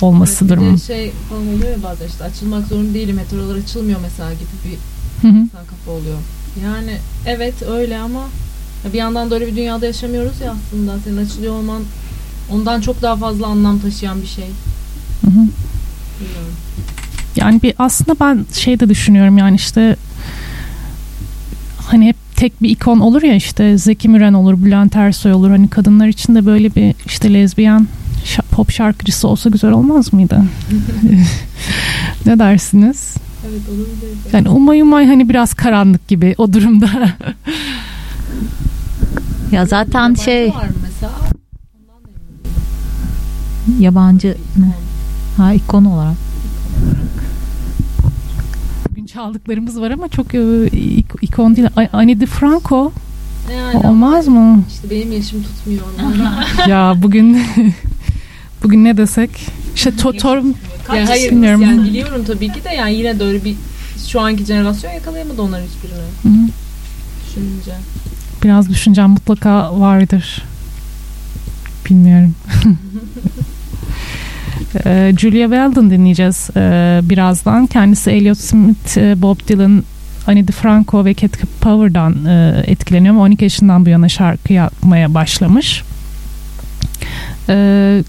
olması Evet, durumu. şey falan oluyor ya bazen işte açılmak zorunda değilim heterolar açılmıyor mesela gibi bir insan kafa oluyor. Yani evet öyle ama bir yandan da öyle bir dünyada yaşamıyoruz ya aslında. Senin açılıyor olman ondan çok daha fazla anlam taşıyan bir şey. Hı hı. Bilmiyorum. Yani bir aslında ben şey de düşünüyorum yani işte hani hep tek bir ikon olur ya işte Zeki Müren olur, Bülent Ersoy olur. Hani kadınlar için de böyle bir işte lezbiyen şa- pop şarkıcısı olsa güzel olmaz mıydı? (laughs) ne dersiniz? Evet. Yani umay umay hani biraz karanlık gibi o durumda. ya zaten şey var mı mesela? Ondan da emin değilim. Yabancı ne? Ha ikon olarak. Bugün çaldıklarımız var ama çok e, ik- ikon değil. A- Ani DiFranco Ne yani? olmaz mı? İşte benim yaşım tutmuyor (laughs) ondan. ya bugün (laughs) bugün ne desek? İşte to- Tor- ya hayır Bilmiyorum. yani biliyorum tabii ki de yani yine de öyle bir şu anki jenerasyon yakalayamadı onların hiçbirini Hı. düşününce. Biraz düşüncem mutlaka vardır. Bilmiyorum. (laughs) Ee, Julia Weldon dinleyeceğiz ee, birazdan. Kendisi Elliot Smith, e, Bob Dylan, Ani DiFranco ve Cat Power'dan e, etkileniyor ama 12 yaşından bu yana şarkı yapmaya başlamış. Ee,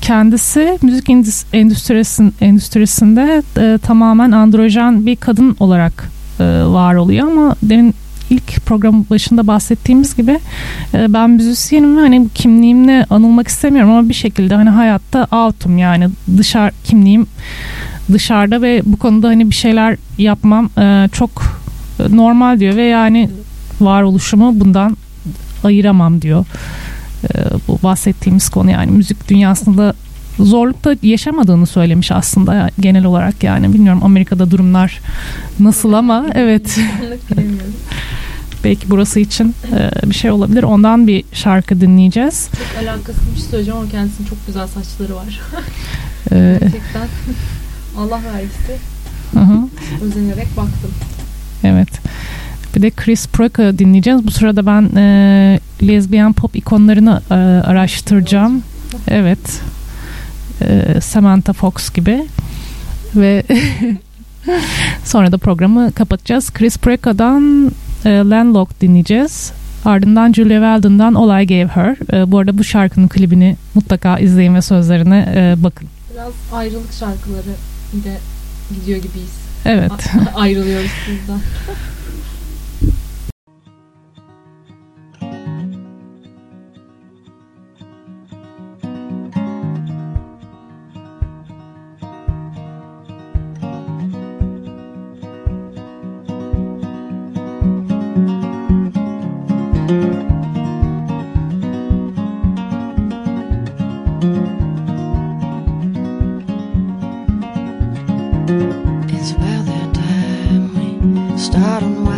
kendisi müzik endüstrisin, endüstrisinde e, tamamen androjen bir kadın olarak e, var oluyor ama demin ilk program başında bahsettiğimiz gibi e, ben müzisyenim ve hani kimliğimle anılmak istemiyorum ama bir şekilde hani hayatta out'um yani dışarı kimliğim dışarıda ve bu konuda hani bir şeyler yapmam e, çok normal diyor ve yani varoluşumu bundan ayıramam diyor. E, bu bahsettiğimiz konu yani müzik dünyasında zorlukta yaşamadığını söylemiş aslında genel olarak yani bilmiyorum Amerika'da durumlar nasıl ama evet (laughs) belki burası için e, bir şey olabilir. Ondan bir şarkı dinleyeceğiz. Çok alakasız bir şey söyleyeceğim ama kendisinin çok güzel saçları var. (laughs) E, Gerçekten (laughs) Allah vergisi hı hı, özenerek baktım. evet. Bir de Chris Praga dinleyeceğiz. Bu sırada ben e, lezbiyen pop ikonlarını e, araştıracağım. Evet. E, Samantha Fox gibi. Ve (laughs) sonra da programı kapatacağız. Chris Praga'dan e, Landlocked dinleyeceğiz. Ardından Julia Weldon'dan All I Gave Her. E, bu arada bu şarkının klibini mutlaka izleyin ve sözlerine e, bakın. Biraz ayrılık şarkıları ile gidiyor gibiyiz. Evet. (laughs) ayrılıyoruz sizden. (laughs) It's about that time we start unwinding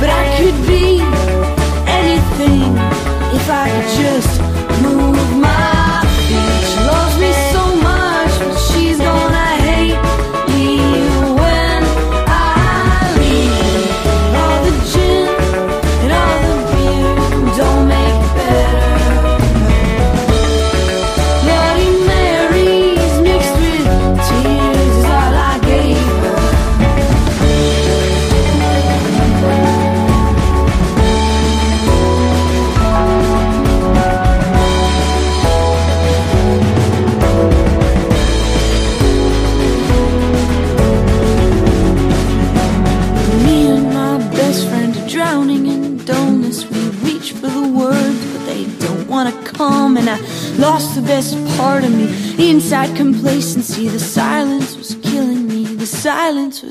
but I can't.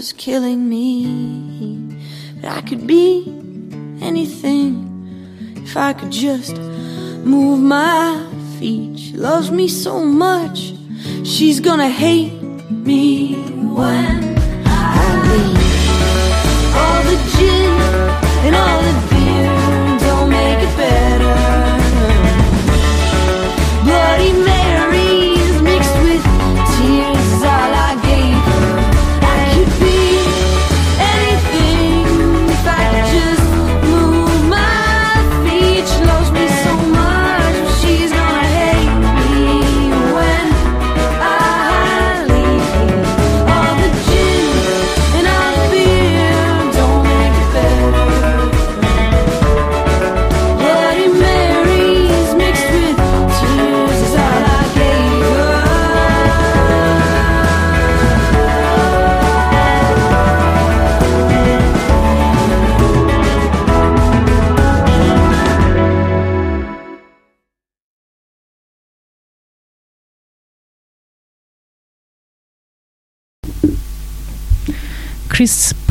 Was killing me. But I could be anything if I could just move my feet. She loves me so much. She's gonna hate me when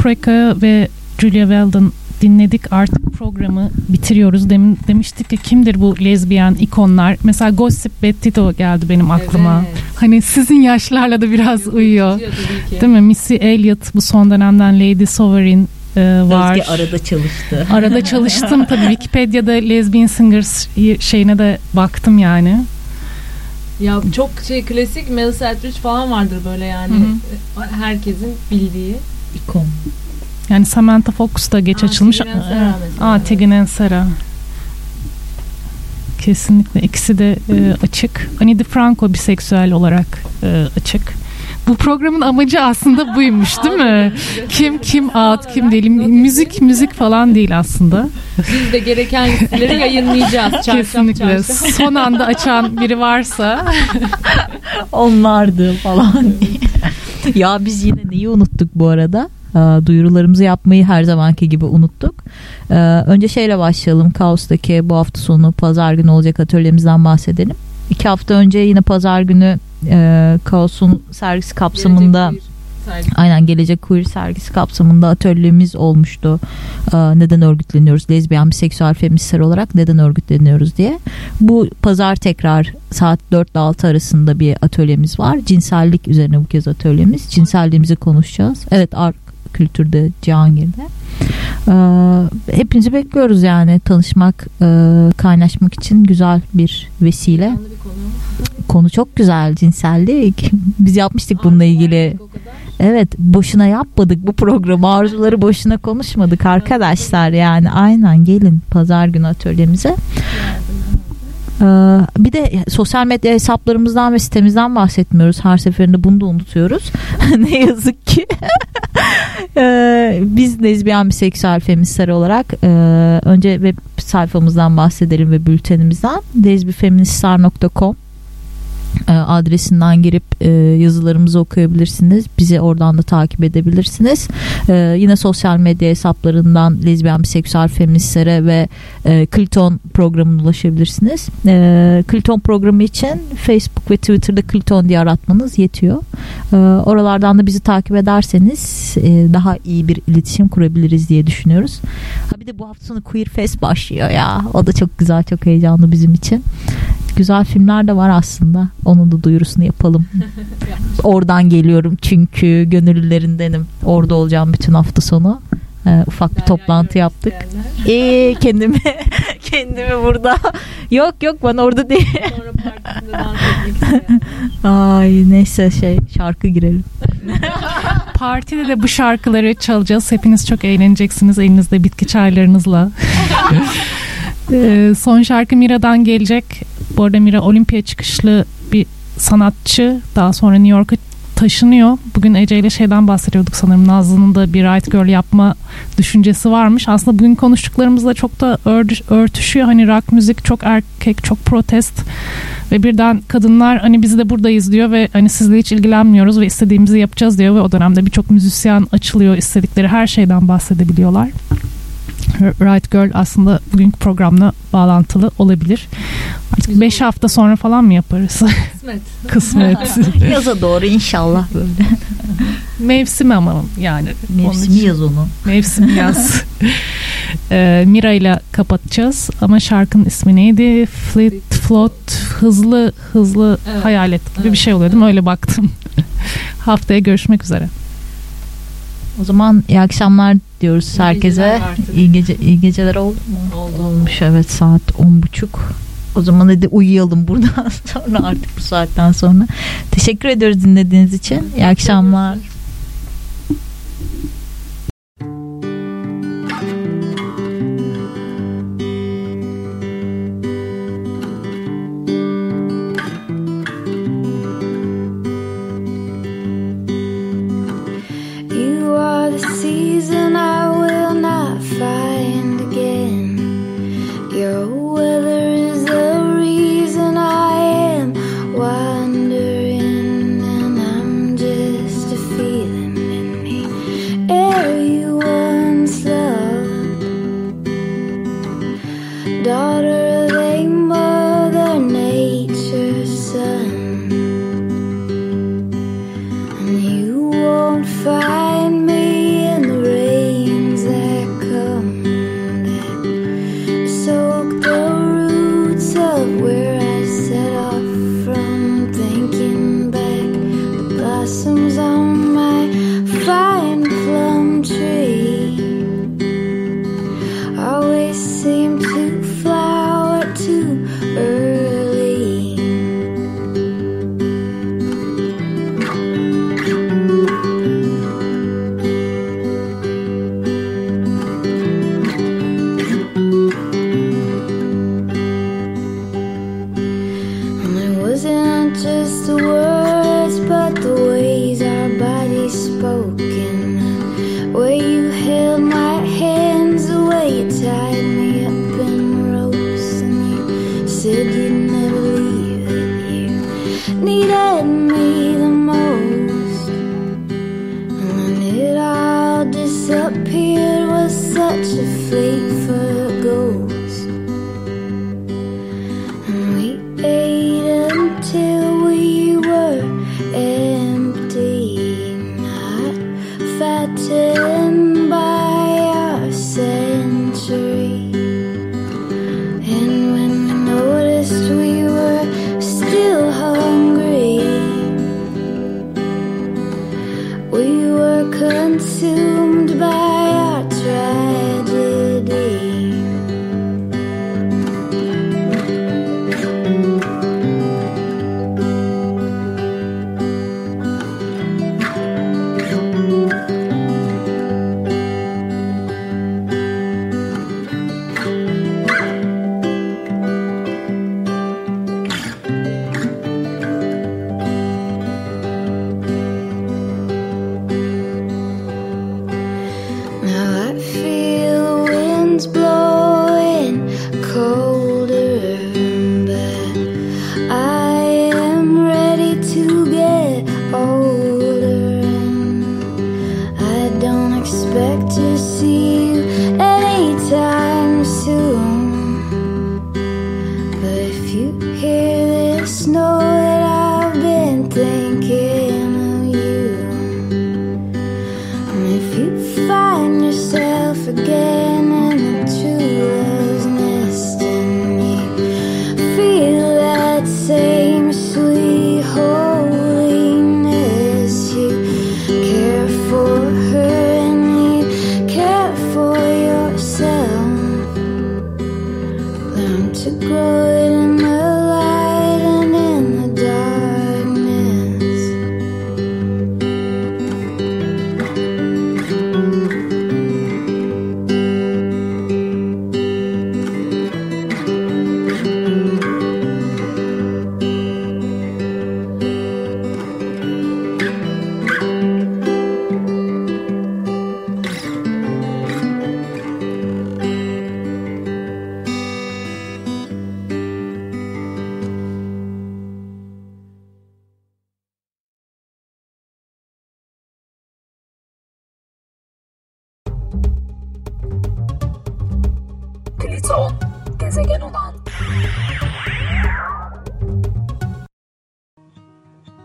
Precca ve Julia Weldon dinledik artık programı bitiriyoruz. Demin demiştik ki kimdir bu lezbiyen ikonlar? Mesela Gossip Betty de geldi benim aklıma. Evet. Hani sizin yaşlarla da biraz uyuyor. Tabii ki. Değil mi? Missy Elliott bu son dönemden Lady Sovereign e, var. Özge arada çalıştı. Arada çalıştım (laughs) tabii Wikipedia'da Lesbian Singers şeyine de baktım yani. Ya çok şey klasik Melissa Etheridge falan vardır böyle yani. Hı Herkesin bildiği. İkon. Yani Samantha Fox da geç Aa, açılmış. Aa, Tegan Sara. Kesinlikle ikisi de e, açık. Ani DiFranco biseksüel olarak e, açık. Bu programın amacı aslında buymuş değil mi? Kim kim out kim değil. Müzik müzik falan değil aslında. Biz de gereken listeleri yayınlayacağız. Çarşaf Kesinlikle. çarşaf. Son anda açan biri varsa (laughs) Onlardı falan. (laughs) (laughs) ya biz yine neyi unuttuk bu arada? Aa, Duyurularımızı yapmayı her zamanki gibi unuttuk. Ee, önce şeyle başlayalım. Kaos'taki bu hafta sonu pazar günü olacak atölyemizden bahsedelim. İki hafta önce yine pazar günü e, Kaos'un sergisi kapsamında Gelecek Aynen gelecek queer sergisi kapsamında atölyemiz olmuştu. Ee, neden örgütleniyoruz? Lezbiyen, biseksüel, feministler olarak neden örgütleniyoruz diye. Bu pazar tekrar saat 4 ile 6 arasında bir atölyemiz var. Cinsellik üzerine bu kez atölyemiz. Cinselliğimizi konuşacağız. Evet art kültürde Cihangir'de. Ee, hepinizi bekliyoruz yani tanışmak, e, kaynaşmak için güzel bir vesile. Bir konu. Konu çok güzel cinsellik. (laughs) Biz yapmıştık bununla ilgili. Evet boşuna yapmadık bu programı arzuları boşuna konuşmadık arkadaşlar yani aynen gelin pazar günü atölyemize. Ee, bir de sosyal medya hesaplarımızdan ve sitemizden bahsetmiyoruz. Her seferinde bunu da unutuyoruz. (laughs) ne yazık ki. (laughs) Ee, biz lezbiyen biseksüel feministler olarak e, önce web sayfamızdan bahsedelim ve bültenimizden lezbifeministler.com e, adresinden girip e, yazılarımızı okuyabilirsiniz. Bizi oradan da takip edebilirsiniz. E, yine sosyal medya hesaplarından lezbiyen, biseksüel, feministlere ve e, Kliton programına ulaşabilirsiniz. E, Kliton programı için Facebook ve Twitter'da Kliton diye aratmanız yetiyor. Oralardan da bizi takip ederseniz e, daha iyi bir iletişim kurabiliriz diye düşünüyoruz. Ha bir de bu hafta sonu Queer Fest başlıyor ya. O da çok güzel, çok heyecanlı bizim için. Güzel filmler de var aslında. Onun da duyurusunu yapalım. (laughs) Oradan geliyorum çünkü gönüllülerindenim. Orada olacağım bütün hafta sonu. Ee, ufak bir toplantı yaptık. Ee, kendimi (laughs) kendimi burada. Yok yok ben orada değil. Ay neyse şey şarkı girelim. (laughs) Partide de bu şarkıları çalacağız. Hepiniz çok eğleneceksiniz elinizde bitki çaylarınızla. Ee, son şarkı Mira'dan gelecek. Bu arada Mira olimpiya çıkışlı bir sanatçı. Daha sonra New York'a taşınıyor. Bugün Ece ile şeyden bahsediyorduk sanırım. Nazlı'nın da bir Right Girl yapma düşüncesi varmış. Aslında bugün konuştuklarımızla çok da örtüşüyor. Hani rock müzik çok erkek, çok protest ve birden kadınlar hani biz de buradayız diyor ve hani sizle hiç ilgilenmiyoruz ve istediğimizi yapacağız diyor ve o dönemde birçok müzisyen açılıyor istedikleri her şeyden bahsedebiliyorlar. Right Girl aslında bugünkü programla bağlantılı olabilir. Artık Güzel 5 hafta sonra falan mı yaparız? (laughs) Kısmet. Kısmet. (laughs) Yaza doğru inşallah böyle. Mevsimi ama yani. Mevsimi yaz onu. Mevsim yaz. (laughs) Ee, Mira ile kapatacağız ama şarkının ismi neydi? Fleet Float hızlı hızlı Evet. hayalet gibi bir Evet. şey oluyor değil mi? Öyle baktım. Haftaya görüşmek üzere. O zaman iyi akşamlar diyoruz İyi herkese. İyi gece iyi geceler oldu mu? Oldu. Olmuş evet saat on buçuk. O zaman hadi uyuyalım buradan (laughs) sonra artık bu saatten sonra. Teşekkür ediyoruz dinlediğiniz için. İyi akşamlar.